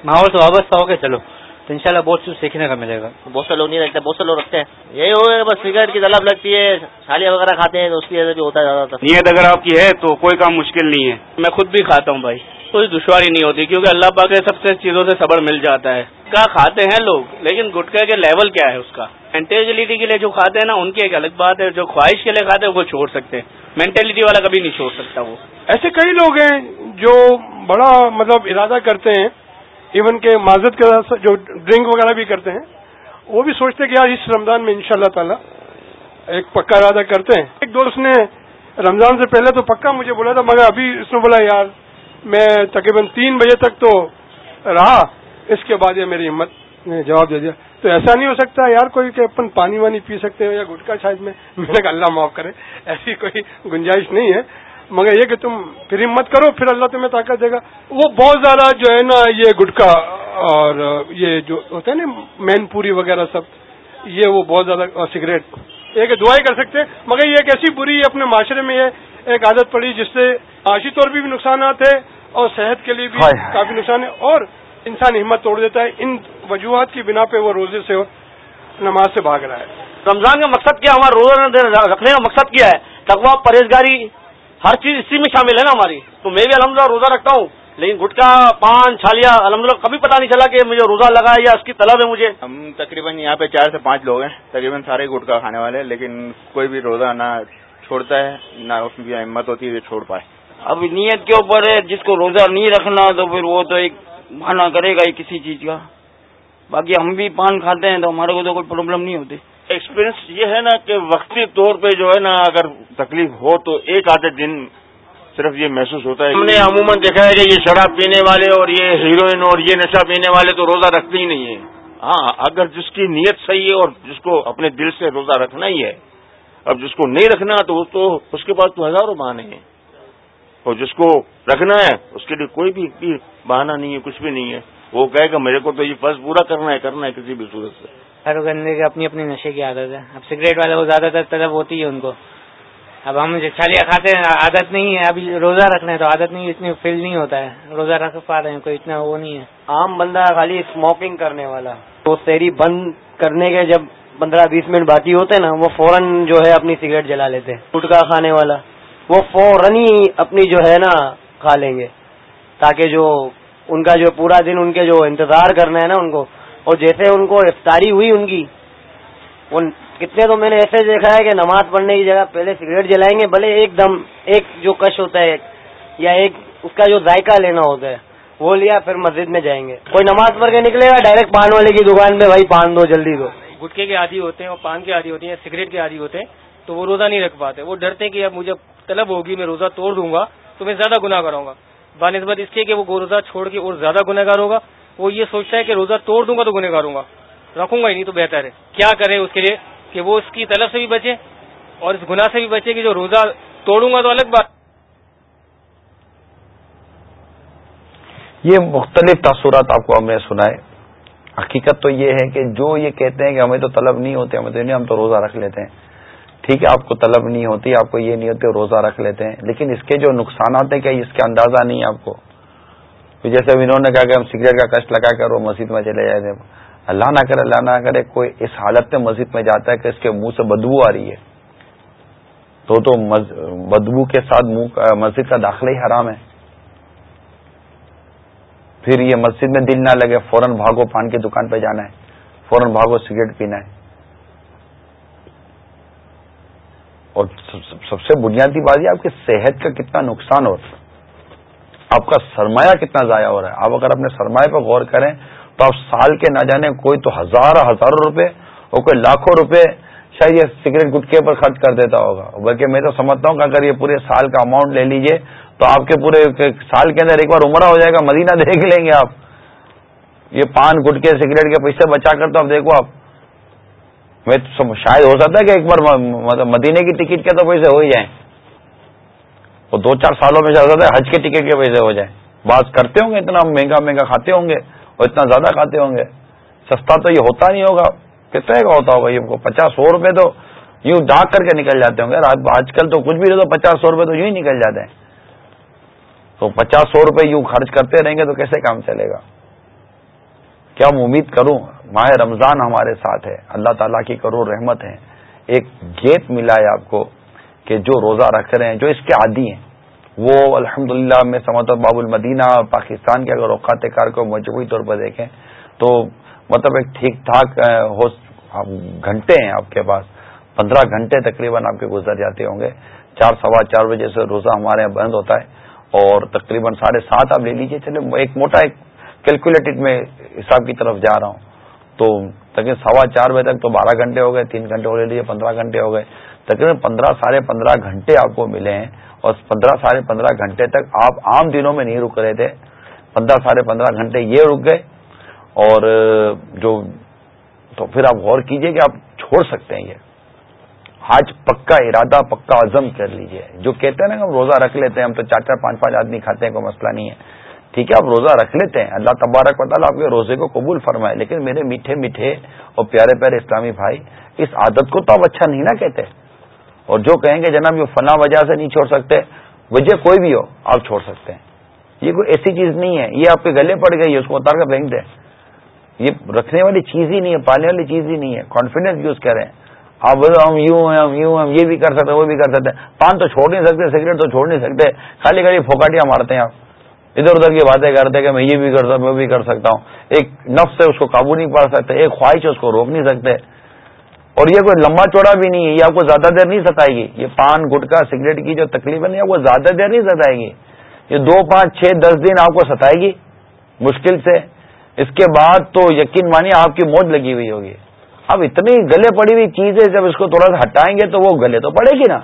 ماحول سے وابستہ ہو کے چلو۔ تو انشاءاللہ بہت کچھ سیکھنے کا ملے گا۔ بہت سے لوگ نہیں رکھتے بہت سے لوگ رکھتے ہیں۔ یہی ہو گیا بس سگریٹ کی طلب لگتی ہے چھالیاں وغیرہ کھاتے ہیں تو اس کی وجہ سے ہوتا ہے زیادہ تر۔ نیت اگر آپ کی ہے تو کوئی کام مشکل نہیں ہے۔ میں خود بھی کھاتا ہوں بھائی کوئی دشواری نہیں ہوتی کیونکہ اللہ پاک سب سے چیزوں سے صبر مل جاتا ہے۔ کیا کھاتے ہیں لوگ لیکن گٹکا کے لیول کیا ہے اس کا؟ مینٹیلٹی کے لیے جو کھاتے ہیں نا ان کی ایک الگ بات ہے جو خواہش کے لیے کھاتے ہیں وہ چھوڑ سکتے ہیں۔ مینٹلٹی والا کبھی نہیں چھوڑ سکتا وہ۔ ایسے کئی لوگ ہیں جو بڑا مطلب ارادہ کرتے ہیں ایون کہ معذرت کے جو ڈرنک وغیرہ بھی کرتے ہیں، وہ بھی سوچتے کہ یار اس رمضان میں انشاءاللہ تعالی ایک پکا ارادہ کرتے ہیں۔ ایک دوست نے رمضان سے پہلے تو پکا مجھے بولا تھا، مگر ابھی اس نے بولا، یار میں تقریباً تین بجے تک تو رہا، اس کے بعد یہ میری ہمت نے جواب دے دیا۔ تو ایسا نہیں ہو سکتا یار کوئی کہ اپن پانی وانی پی سکتے ہو یا گٹکا شاید میں میں نے کہا اللہ معاف کرے، ایسی کوئی گنجائش نہیں ہے۔ مگر یہ کہ تم پھر ہمت کرو پھر اللہ تمہیں طاقت دے گا۔ وہ بہت زیادہ جو ہے نا یہ گٹکا اور یہ جو ہوتا ہے نا مین پوری وغیرہ سب یہ وہ بہت زیادہ سگریٹ۔ ایک دعائیں کر سکتے ہیں مگر یہ ایک ایسی بری اپنے معاشرے میں یہ ایک عادت پڑی جس سے معاشی طور پہ بھی نقصانات ہیں اور صحت کے لیے بھی کافی نقصان ہے اور انسان ہمت توڑ دیتا ہے۔ ان وجوہات کی بنا پہ وہ روزے سے نماز سے بھاگ رہا ہے۔ رمضان کا مقصد کیا ہمارا روزہ رکھنے کا مقصد کیا ہے؟ تقوا پرہیزگاری ہر چیز اسی میں شامل ہے نا ہماری۔ تو میں بھی الحمد روزہ رکھتا ہوں لیکن گٹکا پان چھالیا الحمد للہ کبھی پتا نہیں چلا کہ مجھے روزہ لگا یا اس کی طلب ہے مجھے۔ ہم تقریباً یہاں پہ چار سے پانچ لوگ ہیں تقریباً سارے گٹکا کھانے والے لیکن کوئی بھی روزہ نہ چھوڑتا ہے نہ اس میں ہمت ہوتی ہے چھوڑ پائے۔ اب نیت کے اوپر ہے جس کو روزہ نہیں رکھنا تو پھر وہ تو ایک مانا کرے گا کسی چیز کا۔ باقی ہم بھی پان کھاتے ہیں تو ہمارے کو تو کوئی پرابلم نہیں ہوتی۔ ایکسپیرینس یہ ہے نا کہ وقتی طور پہ جو ہے نا اگر تکلیف ہو تو ایک آدھے دن صرف یہ محسوس ہوتا ہے ہم نے عموماً دیکھا ہے کہ یہ شراب پینے والے اور یہ ہیروئن اور یہ نشہ پینے والے تو روزہ رکھتے ہی نہیں ہے ہاں اگر جس کی نیت صحیح ہے اور جس کو اپنے دل سے روزہ رکھنا ہی ہے اب جس کو نہیں رکھنا تو تو اس کے پاس تو ہزاروں بہانے ہیں۔ اور جس کو رکھنا ہے اس کے لیے کوئی بھی بہانہ نہیں ہے کچھ بھی نہیں ہے۔ وہ کہے گا میرے کو تو یہ فرض پورا کرنا ہے کرنا ہے کسی بھی صورت سے۔ ہر گندے کی اپنی اپنی نشے کی عادت ہے۔ اب سگریٹ والے کو زیادہ تر طلب ہوتی ہے ان کو۔ اب ہم چھالیا کھاتے ہیں، عادت نہیں ہے۔ ابھی روزہ رکھنا ہے تو عادت نہیں، اتنی فیل نہیں ہوتا ہے۔ روزہ رکھ پا رہے ہیں، کوئی اتنا وہ نہیں ہے۔ عام بندہ خالی اسموکنگ کرنے والا۔ تو سیری بند کرنے کے جب پندرہ بیس منٹ باقی ہوتے نا، وہ فوراً جو ہے اپنی سگریٹ جلا لیتے گٹکا کھانے والا۔ وہ فوراً ہی اپنی جو ہے نا، کھا لیں گے۔ تاکہ جو ان کا جو پورا دن، ان کے جو انتظار کرنا ہے نا ان کو اور جیسے ان کو افطاری ہوئی ان کی کتنے تو میں نے ایسے دیکھا ہے کہ نماز پڑھنے کی جگہ پہلے سگریٹ جلائیں گے، بھلے ایک دم ایک جو کش ہوتا ہے یا ایک اس کا جو ذائقہ لینا ہوتا ہے، وہ لیا پھر مسجد میں جائیں گے۔ کوئی نماز پڑھ کے نکلے گا، ڈائریکٹ پان والے کی دکان پہ، بھائی پان دو، جلدی دو۔ گٹکے کے عادی ہوتے ہیں اور پان کے عادی ہوتے ہیں سگریٹ کے عادی ہوتے ہیں، تو وہ روزہ نہیں رکھ پاتے۔ وہ ڈرتے ہیں کہ اب مجھے طلب ہوگی، میں روزہ توڑ دوں گا تو میں زیادہ گناہ کروں گا۔ بانسبت اس کے کہ وہ روزہ چھوڑ کے اور زیادہ گنہ گار ہوگا۔ وہ یہ سوچتا ہے کہ روزہ توڑ دوں گا تو گنہ گاروں گا۔ رکھوں گا ہی نہیں تو بہتر ہے۔ کیا کرے اس کے لیے کہ وہ اس کی طلب سے بھی بچے اور اس گناہ سے بھی بچے کہ جو روزہ توڑوں گا تو الگ بات۔ یہ مختلف تاثرات آپ کو ہم نے سنائے۔ حقیقت تو یہ ہے کہ جو یہ کہتے ہیں کہ ہمیں تو طلب نہیں ہوتے، ہمیں تو نہیں ہم تو روزہ رکھ لیتے ہیں۔ ٹھیک ہے، آپ کو طلب نہیں ہوتی، آپ کو یہ نہیں ہوتی روزہ رکھ لیتے ہیں، لیکن اس کے جو نقصانات ہیں، کیا اس کا اندازہ نہیں ہے آپ کو؟ جیسے انہوں نے کہا کہ ہم سگریٹ کا کشٹ لگا کر وہ مسجد میں چلے جائیں اللہ نہ کرے، اللہ نہ کرے، کوئی اس حالت میں مسجد میں جاتا ہے کہ اس کے منہ سے بدبو آ رہی ہے۔ تو تو بدبو کے ساتھ منہ مسجد کا داخلہ ہی حرام ہے۔ پھر یہ مسجد میں دل نہ لگے، فوراً بھاگو پان کی دکان پہ جانا ہے، فوراً بھاگو سگریٹ پینا ہے۔ اور سب سے بنیادی بات یہ آپ کی صحت کا کتنا نقصان ہو رہا ہے۔ آپ کا سرمایہ کتنا ضائع ہو رہا ہے؟ آپ اگر اپنے سرمایہ پہ غور کریں تو آپ سال کے نہ جانے کوئی تو ہزار ہزاروں روپے اور کوئی لاکھوں روپے شاید یہ سگریٹ گٹکے پر خرچ کر دیتا ہوگا۔ بلکہ میں تو سمجھتا ہوں کہ اگر یہ پورے سال کا اماؤنٹ لے لیجیے تو آپ کے پورے سال کے اندر ایک بار عمرہ ہو جائے گا، مدینہ دیکھ لیں گے آپ۔ یہ پان گٹکے سگریٹ کے پیسے بچا کر تو اب دیکھو آپ۔ میں شاید ہو سکتا ہے کہ ایک بار مدینے کی ٹکٹ کے تو پیسے ہو ہی جائیں۔ وہ دو چار سالوں میں ہے حج کے ٹکٹ کے پیسے ہو جائیں بات کرتے ہوں گے اتنا مہنگا مہنگا کھاتے ہوں گے اور اتنا زیادہ کھاتے ہوں گے۔ سستا تو یہ ہوتا نہیں ہوگا۔ کتنے کا ہوتا ہوگا؟ یہ پچاس سو روپے تو یوں ڈاک کر کے نکل جاتے ہوں گے۔ آج کل تو کچھ بھی رہے تو پچاس سو روپے تو یوں ہی نکل جاتے ہیں۔ تو پچاس سو روپے یوں خرچ کرتے رہیں گے تو کیسے کام چلے گا؟ کیا میں امید کروں؟ ماہ رمضان ہمارے ساتھ ہے۔ اللہ تعالیٰ کی کرو رحمت ہے۔ ایک گیت ملا ہے آپ کو۔ کہ جو روزہ رکھ رہے ہیں، جو اس کے عادی ہیں، وہ الحمد للہ میں سمجھتا ہوں باب المدینہ، پاکستان کے اگر اوقات کار کو مجموعی طور پر دیکھیں، تو مطلب ایک ٹھیک ٹھاک ہو گھنٹے ہیں آپ کے پاس۔ پندرہ گھنٹے تقریباً آپ کے گزر جاتے ہوں گے۔ چار، سوا چار بجے سے روزہ ہمارے یہاں بند ہوتا ہے اور تقریباً ساڑھے سات آپ لے لیجیے چلے، ایک موٹا، ایک کیلکولیٹڈ میں حساب کی طرف جا رہا ہوں۔ تو تقریباً سوا چار بجے تک تو بارہ گھنٹے ہو گئے، تین گھنٹے ہو لے لیجیے پندرہ گھنٹے ہو گئے۔ تقریباً پندرہ ساڑھے پندرہ گھنٹے آپ کو ملے ہیں اور پندرہ ساڑھے پندرہ گھنٹے تک آپ عام دنوں میں نہیں رک رہے تھے۔ پندرہ ساڑھے پندرہ گھنٹے یہ رک گئے۔ اور جو تو پھر آپ غور کیجیے کہ آپ چھوڑ سکتے ہیں یہ۔ آج پکا ارادہ، پکا عزم کر لیجیے۔ جو کہتے ہیں نا کہ ہم روزہ رکھ لیتے ہیں، ہم تو چار چار پانچ پانچ آدمی کھاتے ہیں، کوئی مسئلہ نہیں ہے۔ ٹھیک ہے، آپ روزہ رکھ لیتے ہیں۔ اللہ تبارک و تعالیٰ آپ کے روزے کو قبول فرمائے۔ لیکن میرے میٹھے میٹھے اور پیارے پیارے اسلامی بھائی، اس عادت کو تو آپ اچھا نہیں نا کہتے۔ اور جو کہیں گے جناب یہ فلاں وجہ سے نہیں چھوڑ سکتے، وجہ کوئی بھی ہو، آپ چھوڑ سکتے ہیں۔ یہ کوئی ایسی چیز نہیں ہے، یہ آپ کے گلے پڑ گئی ہے، اس کو اتار کر پھینک دیں۔ یہ رکھنے والی چیز ہی نہیں ہے، پالنے والی چیز ہی نہیں ہے۔ کانفیڈینس یوز کریں آپ ہم یوں ہیں، ہم یوں ہیں یہ بھی کر سکتے وہ بھی کر سکتے ہیں۔ پان تو چھوڑ نہیں سکتے، سگریٹ تو چھوڑ نہیں سکتے۔ خالی خالی پھوکاٹیاں مارتے ہیں آپ۔ ادھر ادھر کی باتیں کرتے کہ میں یہ بھی کر سکتا میں بھی کر سکتا ہوں۔ ایک نفس سے اس کو قابو نہیں پا سکتے، ایک خواہش ہے اس کو روک نہیں سکتے۔ اور یہ کوئی لمبا چوڑا بھی نہیں ہے، یہ آپ کو زیادہ دیر نہیں ستائے گی۔ یہ پان، گٹکا، سگریٹ کی جو تکلیف ہے وہ زیادہ دیر نہیں ستائے گی۔ یہ دو، پانچ، چھ، دس دن آپ کو ستائے گی مشکل سے۔ اس کے بعد تو یقین مانیے آپ کی موج لگی ہوئی ہوگی۔ اب اتنی گلے پڑی ہوئی چیزیں جب اس کو تھوڑا سا ہٹائیں گے تو وہ گلے تو پڑے گی نا۔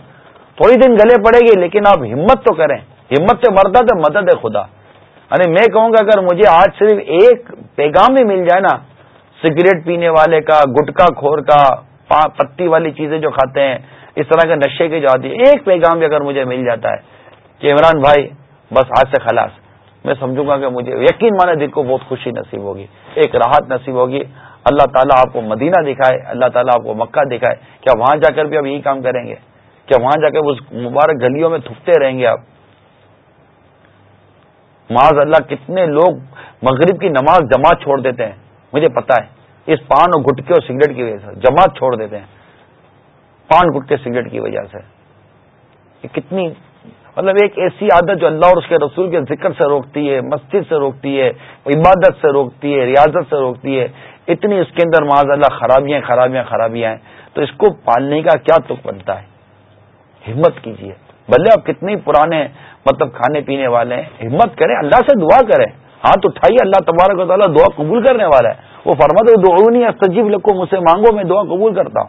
تھوڑی دن گلے پڑے گی، لیکن آپ ہمت تو کریں۔ ہمت سے مرتا تو مدد ہے خدا۔ یعنی میں کہوں گا، اگر مجھے آج صرف ایک پیغام بھی مل جائے نا، سگریٹ پینے والے کا، گٹکا کھور کا پتی والی چیزیں جو کھاتے ہیں، اس طرح کے نشے کی جو آتی ہے ایک پیغام بھی اگر مجھے مل جاتا ہے کہ عمران بھائی، بس آج سے خلاص، میں سمجھوں گا کہ مجھے یقین مانے دل کو بہت خوشی نصیب ہوگی، ایک راحت نصیب ہوگی۔ اللہ تعالیٰ آپ کو مدینہ دکھائے، اللہ تعالیٰ آپ کو مکہ دکھائے۔ کیا وہاں جا کر بھی اب یہی کام کریں گے؟ کیا وہاں جا کر اس مبارک گلیوں میں تھکتے رہیں گے آپ؟ معاذ اللہ، کتنے لوگ مغرب کی نماز جماعت چھوڑ دیتے ہیں، مجھے پتا ہے۔ اس پان اور گٹکے اور سگریٹ کی وجہ سے، جماعت چھوڑ دیتے ہیں۔ پان گٹکے سگریٹ کی وجہ سے۔ یہ کتنی مطلب ایک ایسی عادت جو اللہ اور اس کے رسول کے ذکر سے روکتی ہے، مسجد سے روکتی ہے، عبادت سے روکتی ہے، ریاضت سے روکتی ہے۔ اتنی اس کے اندر معاذ اللہ خرابیاں خرابیاں خرابیاں ہیں۔ تو اس کو پالنے کا کیا تک بنتا ہے؟ ہمت کیجیے بھلے آپ کتنے پرانے مطلب کھانے پینے والے ہیں، ہمت کریں، اللہ سے دعا کریں۔ ہاتھ اٹھائیے، اللہ تبارک و تعالیٰ دعا قبول کرنے والا ہے۔ وہ فرمت دعا نہیں سجیب لکھو مجھ سے مانگو، میں دعا قبول کرتا ہوں۔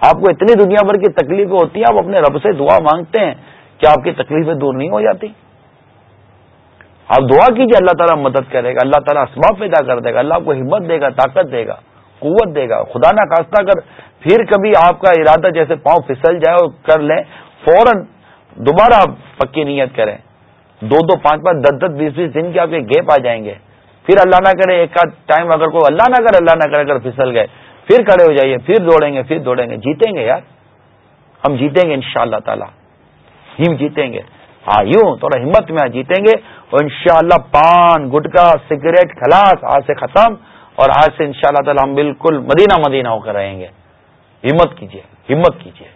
آپ کو اتنی دنیا بھر کی تکلیفیں ہوتی ہیں، آپ اپنے رب سے دعا مانگتے ہیں کیا آپ کی تکلیفیں دور نہیں ہو جاتی۔ آپ دعا کیجیے اللہ تعالیٰ مدد کرے گا، اللہ تعالیٰ اسباب پیدا کر دے گا، اللہ آپ کو ہمت دے گا، طاقت دے گا، قوت دے گا۔ خدا نہ خاصہ کر پھر کبھی آپ کا ارادہ جیسے پاؤں پھسل جائے اور کر لیں، فوراً دوبارہ آپ پکی نیت کریں۔ دو دو پانچ پانچ، دس دس، بیس بیس دن کے آپ کے گیپ آ جائیں گے۔ پھر اللہ نہ کرے، ایک آدھ ٹائم اگر کوئی اللہ نہ کرے، اللہ نہ کرے، اگر پھسل گئے، پھر کھڑے ہو جائیے، پھر دوڑیں گے، پھر دوڑیں گے۔ جیتیں گے یار۔ ہم جیتیں گے ان شاء اللہ تعالی۔ ہم جیتیں گے۔ ہاں یوں تھوڑا ہمت میں جیتیں گے اور ان شاء اللہ پان، گٹکا، سگریٹ خلاص آج سے ختم اور آج سے ان شاء اللہ تعالی ہم بالکل مدینہ مدینہ ہو کر رہیں گے۔ ہمت کیجیے ہمت کیجیے۔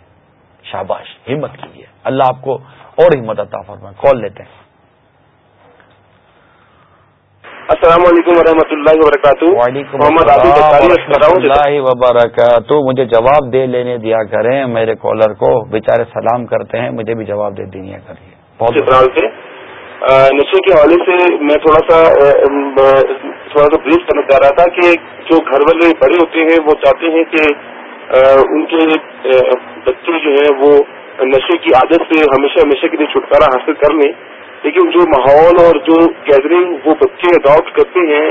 شاباش، ہمت کیجیے۔ اللہ آپ کو اور ہمت عطا فرمائے۔ کال لیتے ہیں۔ السلام علیکم ورحمۃ اللہ وبرکاتہ۔ وعلیکم اللہ وبرکاتہ۔ مجھے جواب دے لینے دیا کریں میرے کالر کو۔ بیچارے سلام کرتے ہیں مجھے بھی جواب دے دینیا کریے بہت سے نشے کے حوالے سے میں تھوڑا سا تھوڑا سا بریف کرنا چاہ رہا تھا کہ جو گھر والے بڑے ہوتے ہیں وہ چاہتے ہیں کہ ان کے بچے جو ہیں وہ نشے کی عادت سے ہمیشہ ہمیشہ کے لیے چھٹکارا حاصل کر لیں۔ لیکن جو ماحول اور جو گیدرنگ وہ بچے اڈاپٹ کرتے ہیں،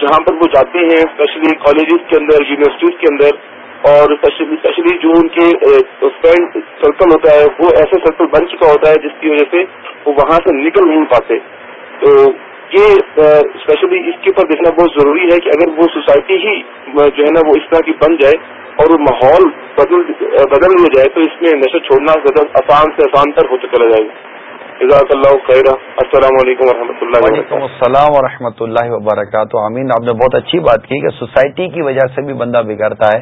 جہاں پر وہ جاتے ہیں اسپیشلی کالجز کے اندر یونیورسٹیز کے اندر، اور اسپیشلی جو ان کے فرینڈ سرکل ہوتا ہے، وہ ایسا سرکل بن چکا ہوتا ہے جس کی وجہ سے وہ وہاں سے نکل نہیں پاتے۔ تو یہ اسپیشلی اس کے اوپر دیکھنا بہت ضروری ہے کہ اگر وہ سوسائٹی ہی جو ہے نا، وہ اس طرح کی بن جائے اور وہ ماحول بدل بدل لیا جائے، تو اس میں نشہ چھوڑنا زیادہ آسان سے آسان تر ہوتا چلا جائے گا۔ جزاک اللہ خیر السلام علیکم و اللہ وعلیکم السلام و رحمۃ اللہ وبرکاتہ۔ امین، آپ نے بہت اچھی بات کی کہ سوسائٹی کی وجہ سے بھی بندہ بگڑتا ہے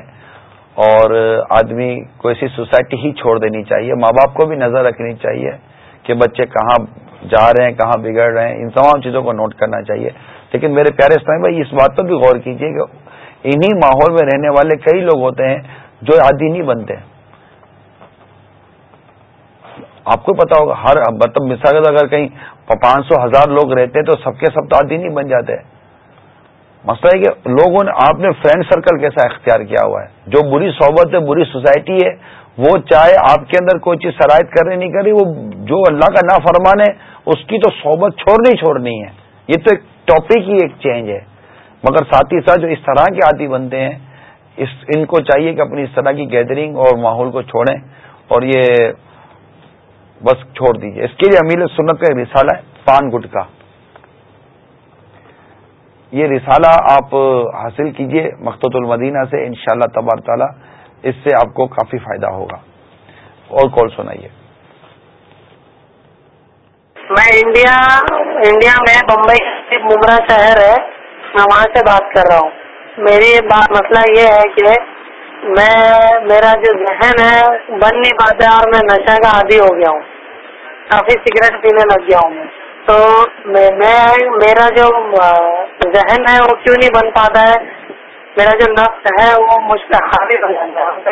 اور آدمی کو ایسی سوسائٹی ہی چھوڑ دینی چاہیے۔ ماں باپ کو بھی نظر رکھنی چاہیے کہ بچے کہاں جا رہے ہیں، کہاں بگڑ رہے ہیں، ان تمام چیزوں کو نوٹ کرنا چاہیے۔ لیکن میرے پیارے اسلام بھائی، اس بات پر بھی غور کیجیے کہ انہی ماحول میں رہنے والے کئی لوگ ہوتے ہیں جو عادی نہیں بنتے۔ آپ کو پتا ہوگا، ہر مطلب مثال اگر کہیں پانچ سو ہزار لوگ رہتے ہیں تو سب کے سب تو آدھی نہیں بن جاتے۔ مسئلہ ہے کہ لوگوں نے، آپ نے فرینڈ سرکل کیسا اختیار کیا ہوا ہے؟ جو بری صحبت ہے، بری سوسائٹی ہے، وہ چاہے آپ کے اندر کوئی چیز شرائط کر رہی نہیں کر رہی، وہ جو اللہ کا نافرمان ہے، اس کی تو صحبت چھوڑنی چھوڑنی ہے۔ یہ تو ایک ٹاپک ہی ایک چینج ہے۔ مگر ساتھ ہی ساتھ جو اس طرح کے عادی بنتے ہیں، اس، ان کو چاہیے کہ اپنی اس طرح کی گیدرنگ اور ماحول کو چھوڑیں۔ اور یہ بس چھوڑ دیجیے اس کے لیے امیل سنت کا رسالہ ہے، پان گٹکا یہ رسالہ آپ حاصل کیجیے مقت المدینہ سے، انشاءاللہ شاء تبار تعالی اس سے آپ کو کافی فائدہ ہوگا۔ اور کال سنائیے۔ میں انڈیا انڈیا میں بمبئی ممرا شہر ہے، میں وہاں سے بات کر رہا ہوں۔ میری بات، مسئلہ یہ ہے کہ میں میرا جو ذہن ہے، بن نہیں پاتا اور میں نشہ کا عادی ہو گیا ہوں۔ کافی سگریٹ پینے لگ گیا ہوں میں۔ تو میں میرا جو ذہن ہے، وہ کیوں نہیں بن پاتا ہے؟ میرا جو نفس ہے، وہ مجھ پہ حاوی ہو جاتا ہے۔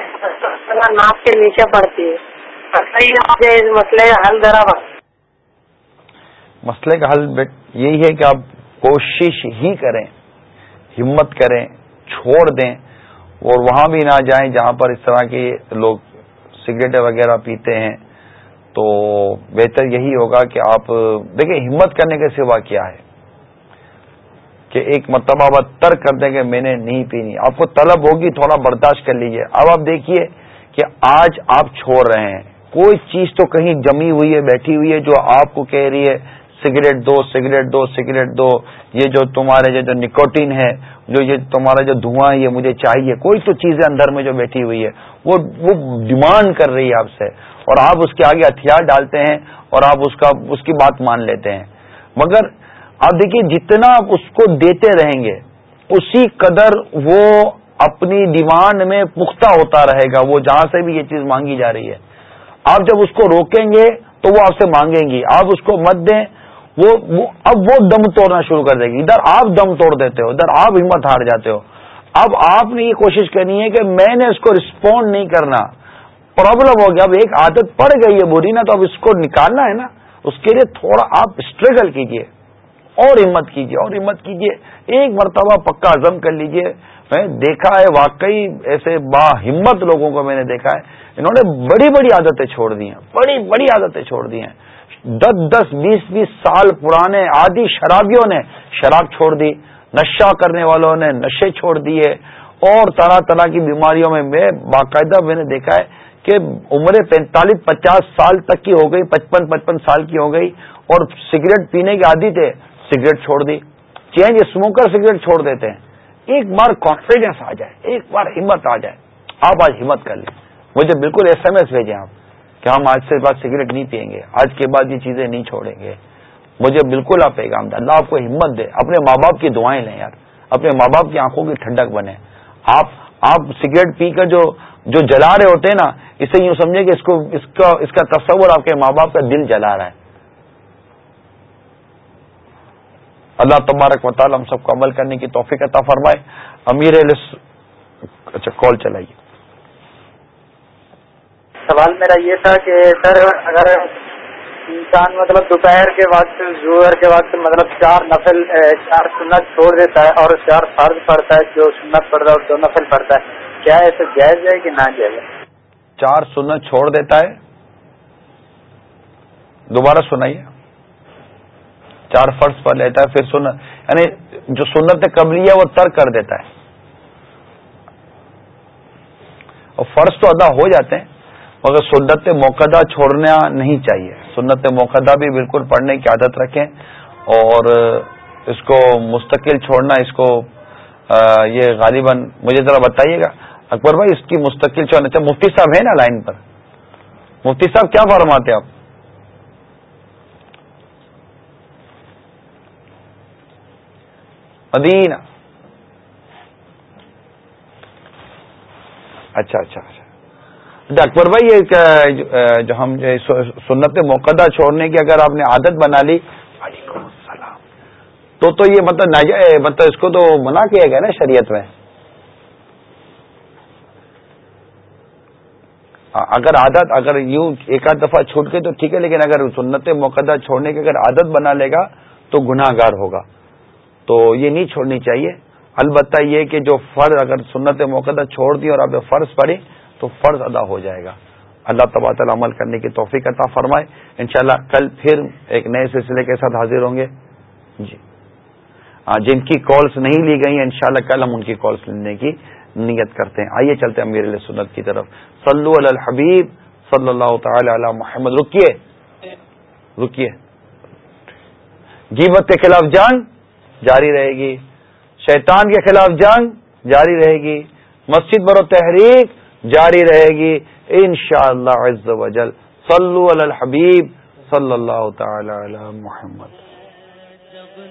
ناپ کے نیچے پڑتی ہے۔ مجھے اس مسئلے کا حل ذرا مسئلے کا حل یہی ہے کہ آپ کوشش ہی کریں، ہمت کریں، چھوڑ دیں۔ اور وہاں بھی نہ جائیں جہاں پر اس طرح کے لوگ سگریٹ وغیرہ پیتے ہیں، تو بہتر یہی ہوگا کہ آپ، دیکھیں، ہمت کرنے کے سوا کیا ہے؟ کہ ایک مرتبہ تر کر دیں کہ میں نے نہیں پینی، آپ کو طلب ہوگی، تھوڑا برداشت کر لیجیے۔ اب آپ دیکھیے کہ آج آپ چھوڑ رہے ہیں۔ کوئی چیز تو کہیں جمی ہوئی ہے، بیٹھی ہوئی ہے جو آپ کو کہہ رہی ہے سگریٹ دو سگریٹ دو سگریٹ دو، یہ جو تمہارے جو نکوٹین ہے، جو یہ تمہارا جو دھواں ہے، یہ مجھے چاہیے۔ کوئی تو چیز اندر میں جو بیٹھی ہوئی ہے، وہ وہ ڈیمانڈ کر رہی ہے آپ سے۔ اور آپ اس کے آگے ہتھیار ڈالتے ہیں اور آپ اس کا، اس کی بات مان لیتے ہیں۔ مگر آپ دیکھیے، جتنا آپ اس کو دیتے رہیں گے، اسی قدر وہ اپنی ڈیمانڈ میں پختہ ہوتا رہے گا، وہ جہاں سے بھی یہ چیز مانگی جا رہی ہے۔ آپ جب اس کو روکیں گے، تو وہ آپ سے مانگیں گی۔ آپ اس کو مت دیں وہ اب وہ دم توڑنا شروع کر دے گی۔ ادھر آپ دم توڑ دیتے ہو، ادھر آپ ہمت ہار جاتے ہو۔ اب آپ نے یہ کوشش کرنی ہے کہ میں نے اس کو رسپونڈ نہیں کرنا۔ پرابلم ہو گیا، اب ایک عادت پڑ گئی ہے بری نا، تو اب اس کو نکالنا ہے نا۔ اس کے لیے تھوڑا آپ اسٹرگل کیجیے اور ہمت کیجیے اور ہمت کیجیے ایک مرتبہ پکا عزم کر لیجیے میں دیکھا ہے، واقعی ایسے با ہمت لوگوں کو میں نے دیکھا ہے۔ انہوں نے بڑی بڑی عادتیں چھوڑ دی ہیں، بڑی بڑی عادتیں چھوڑ دی ہیں۔ دس دس بیس بیس سال پرانے آدھی شرابیوں نے شراب چھوڑ دی، نشہ کرنے والوں نے نشے چھوڑ دیے۔ اور طرح طرح کی بیماریوں میں میں باقاعدہ میں نے دیکھا ہے کہ عمریں پینتالیس پچاس سال تک کی ہو گئی، پچپن پچپن سال کی ہو گئی۔ اور سگریٹ پینے کی عادی تھے، سگریٹ چھوڑ دی۔ چینج اسموکر سگریٹ چھوڑ دیتے ہیں۔ ایک بار کانفیڈینس آ جائے، ایک بار ہمت آ جائے۔ آپ آج ہمت کر لیں۔ مجھے بالکل ایس ایم ایس بھیجیں آپ۔ کہ ہم آج سے بعد سگریٹ نہیں پئیں گے، آج کے بعد یہ چیزیں نہیں چھوڑیں گے۔ مجھے بالکل آپ پیغام دیں اللہ آپ کو ہمت دے، اپنے ماں باپ کی دعائیں لیں یار، اپنے ماں باپ کی آنکھوں کی ٹھنڈک بنے۔ آپ آپ سگریٹ پی کر جو جو جلا رہے ہوتے ہیں نا، اسے یوں سمجھے کہ اس کو، اس کا اس کا تصور آپ کے ماں باپ کا دل جلا رہا ہے۔ اللہ تبارک و تعالی ہم سب کو عمل کرنے کی توفیق عطا فرمائے۔ امیر اچھا کال چلائیے۔ سوال میرا یہ تھا کہ سر، اگر انسان مطلب دوپہر کے وقت زور کے وقت مطلب چار نفل چار سنت چھوڑ دیتا ہے اور چار فرض پڑتا ہے، جو سنت پڑتا ہے اور دو نفل پڑتا ہے، کیا ایسے جائز ہے کہ نہ جائز ہے؟ چار سنت چھوڑ دیتا ہے؟ دوبارہ سنائیے۔ چار فرض پر لیتا ہے، پھر سنت یعنی جو سنت قبلی ہے، وہ ترک کر دیتا ہے۔ اور فرض تو ادا ہو جاتے ہیں۔ مگر سنت موقع چھوڑنا نہیں چاہیے۔ سنت موقع بھی بالکل پڑھنے کی عادت رکھیں اور اس کو مستقل چھوڑنا، اس کو یہ غالباً مجھے ذرا بتائیے گا۔ اکبر بھائی، اس کی مستقل چھوڑنا اچھا مفتی صاحب ہے نا لائن پر؟ مفتی صاحب کیا فرماتے آپ؟ مدینہ۔ اچھا اچھا۔, اچھا۔ اکبر بھائی یہ جو ہم سنت موقع چھوڑنے کی اگر آپ نے عادت بنا لی، وعلیکم السلام۔ تو تو یہ مطلب مطلب اس کو تو منع کیا گیا نا شریعت میں۔ ہاں، اگر عادت، اگر یوں ایک آدھ دفعہ چھوٹ کے تو ٹھیک ہے، لیکن اگر سنت موقع چھوڑنے کی اگر عادت بنا لے گا تو گناہ گار ہوگا۔ تو یہ نہیں چھوڑنی چاہیے۔ البتہ یہ کہ جو فرض، اگر سنت موقع چھوڑ دی اور آپ فرض پڑی تو فرض ادا ہو جائے گا۔ اللہ تبادل عمل کرنے کی توفیق عطا فرمائے۔ انشاءاللہ کل پھر ایک نئے سلسلے کے ساتھ حاضر ہوں گے۔ جی۔ ہاں جن کی کالس نہیں لی گئی انشاءاللہ کل ہم ان کی کالس لینے کی نیت کرتے ہیں۔ آئیے چلتے ہیں میرے سنت کی طرف۔ صلو علی الحبیب صلی اللہ تعالی علی محمد۔ رکیے۔ رکیے۔ جیبت کے خلاف جان جاری رہے گی۔ شیطان کے خلاف جنگ جاری رہے گی۔ مسجد برو تحریک جاری رہے گی ان شاء اللہ عز و جل صلو علی الحبیب صلی اللہ تعالی علی محمد.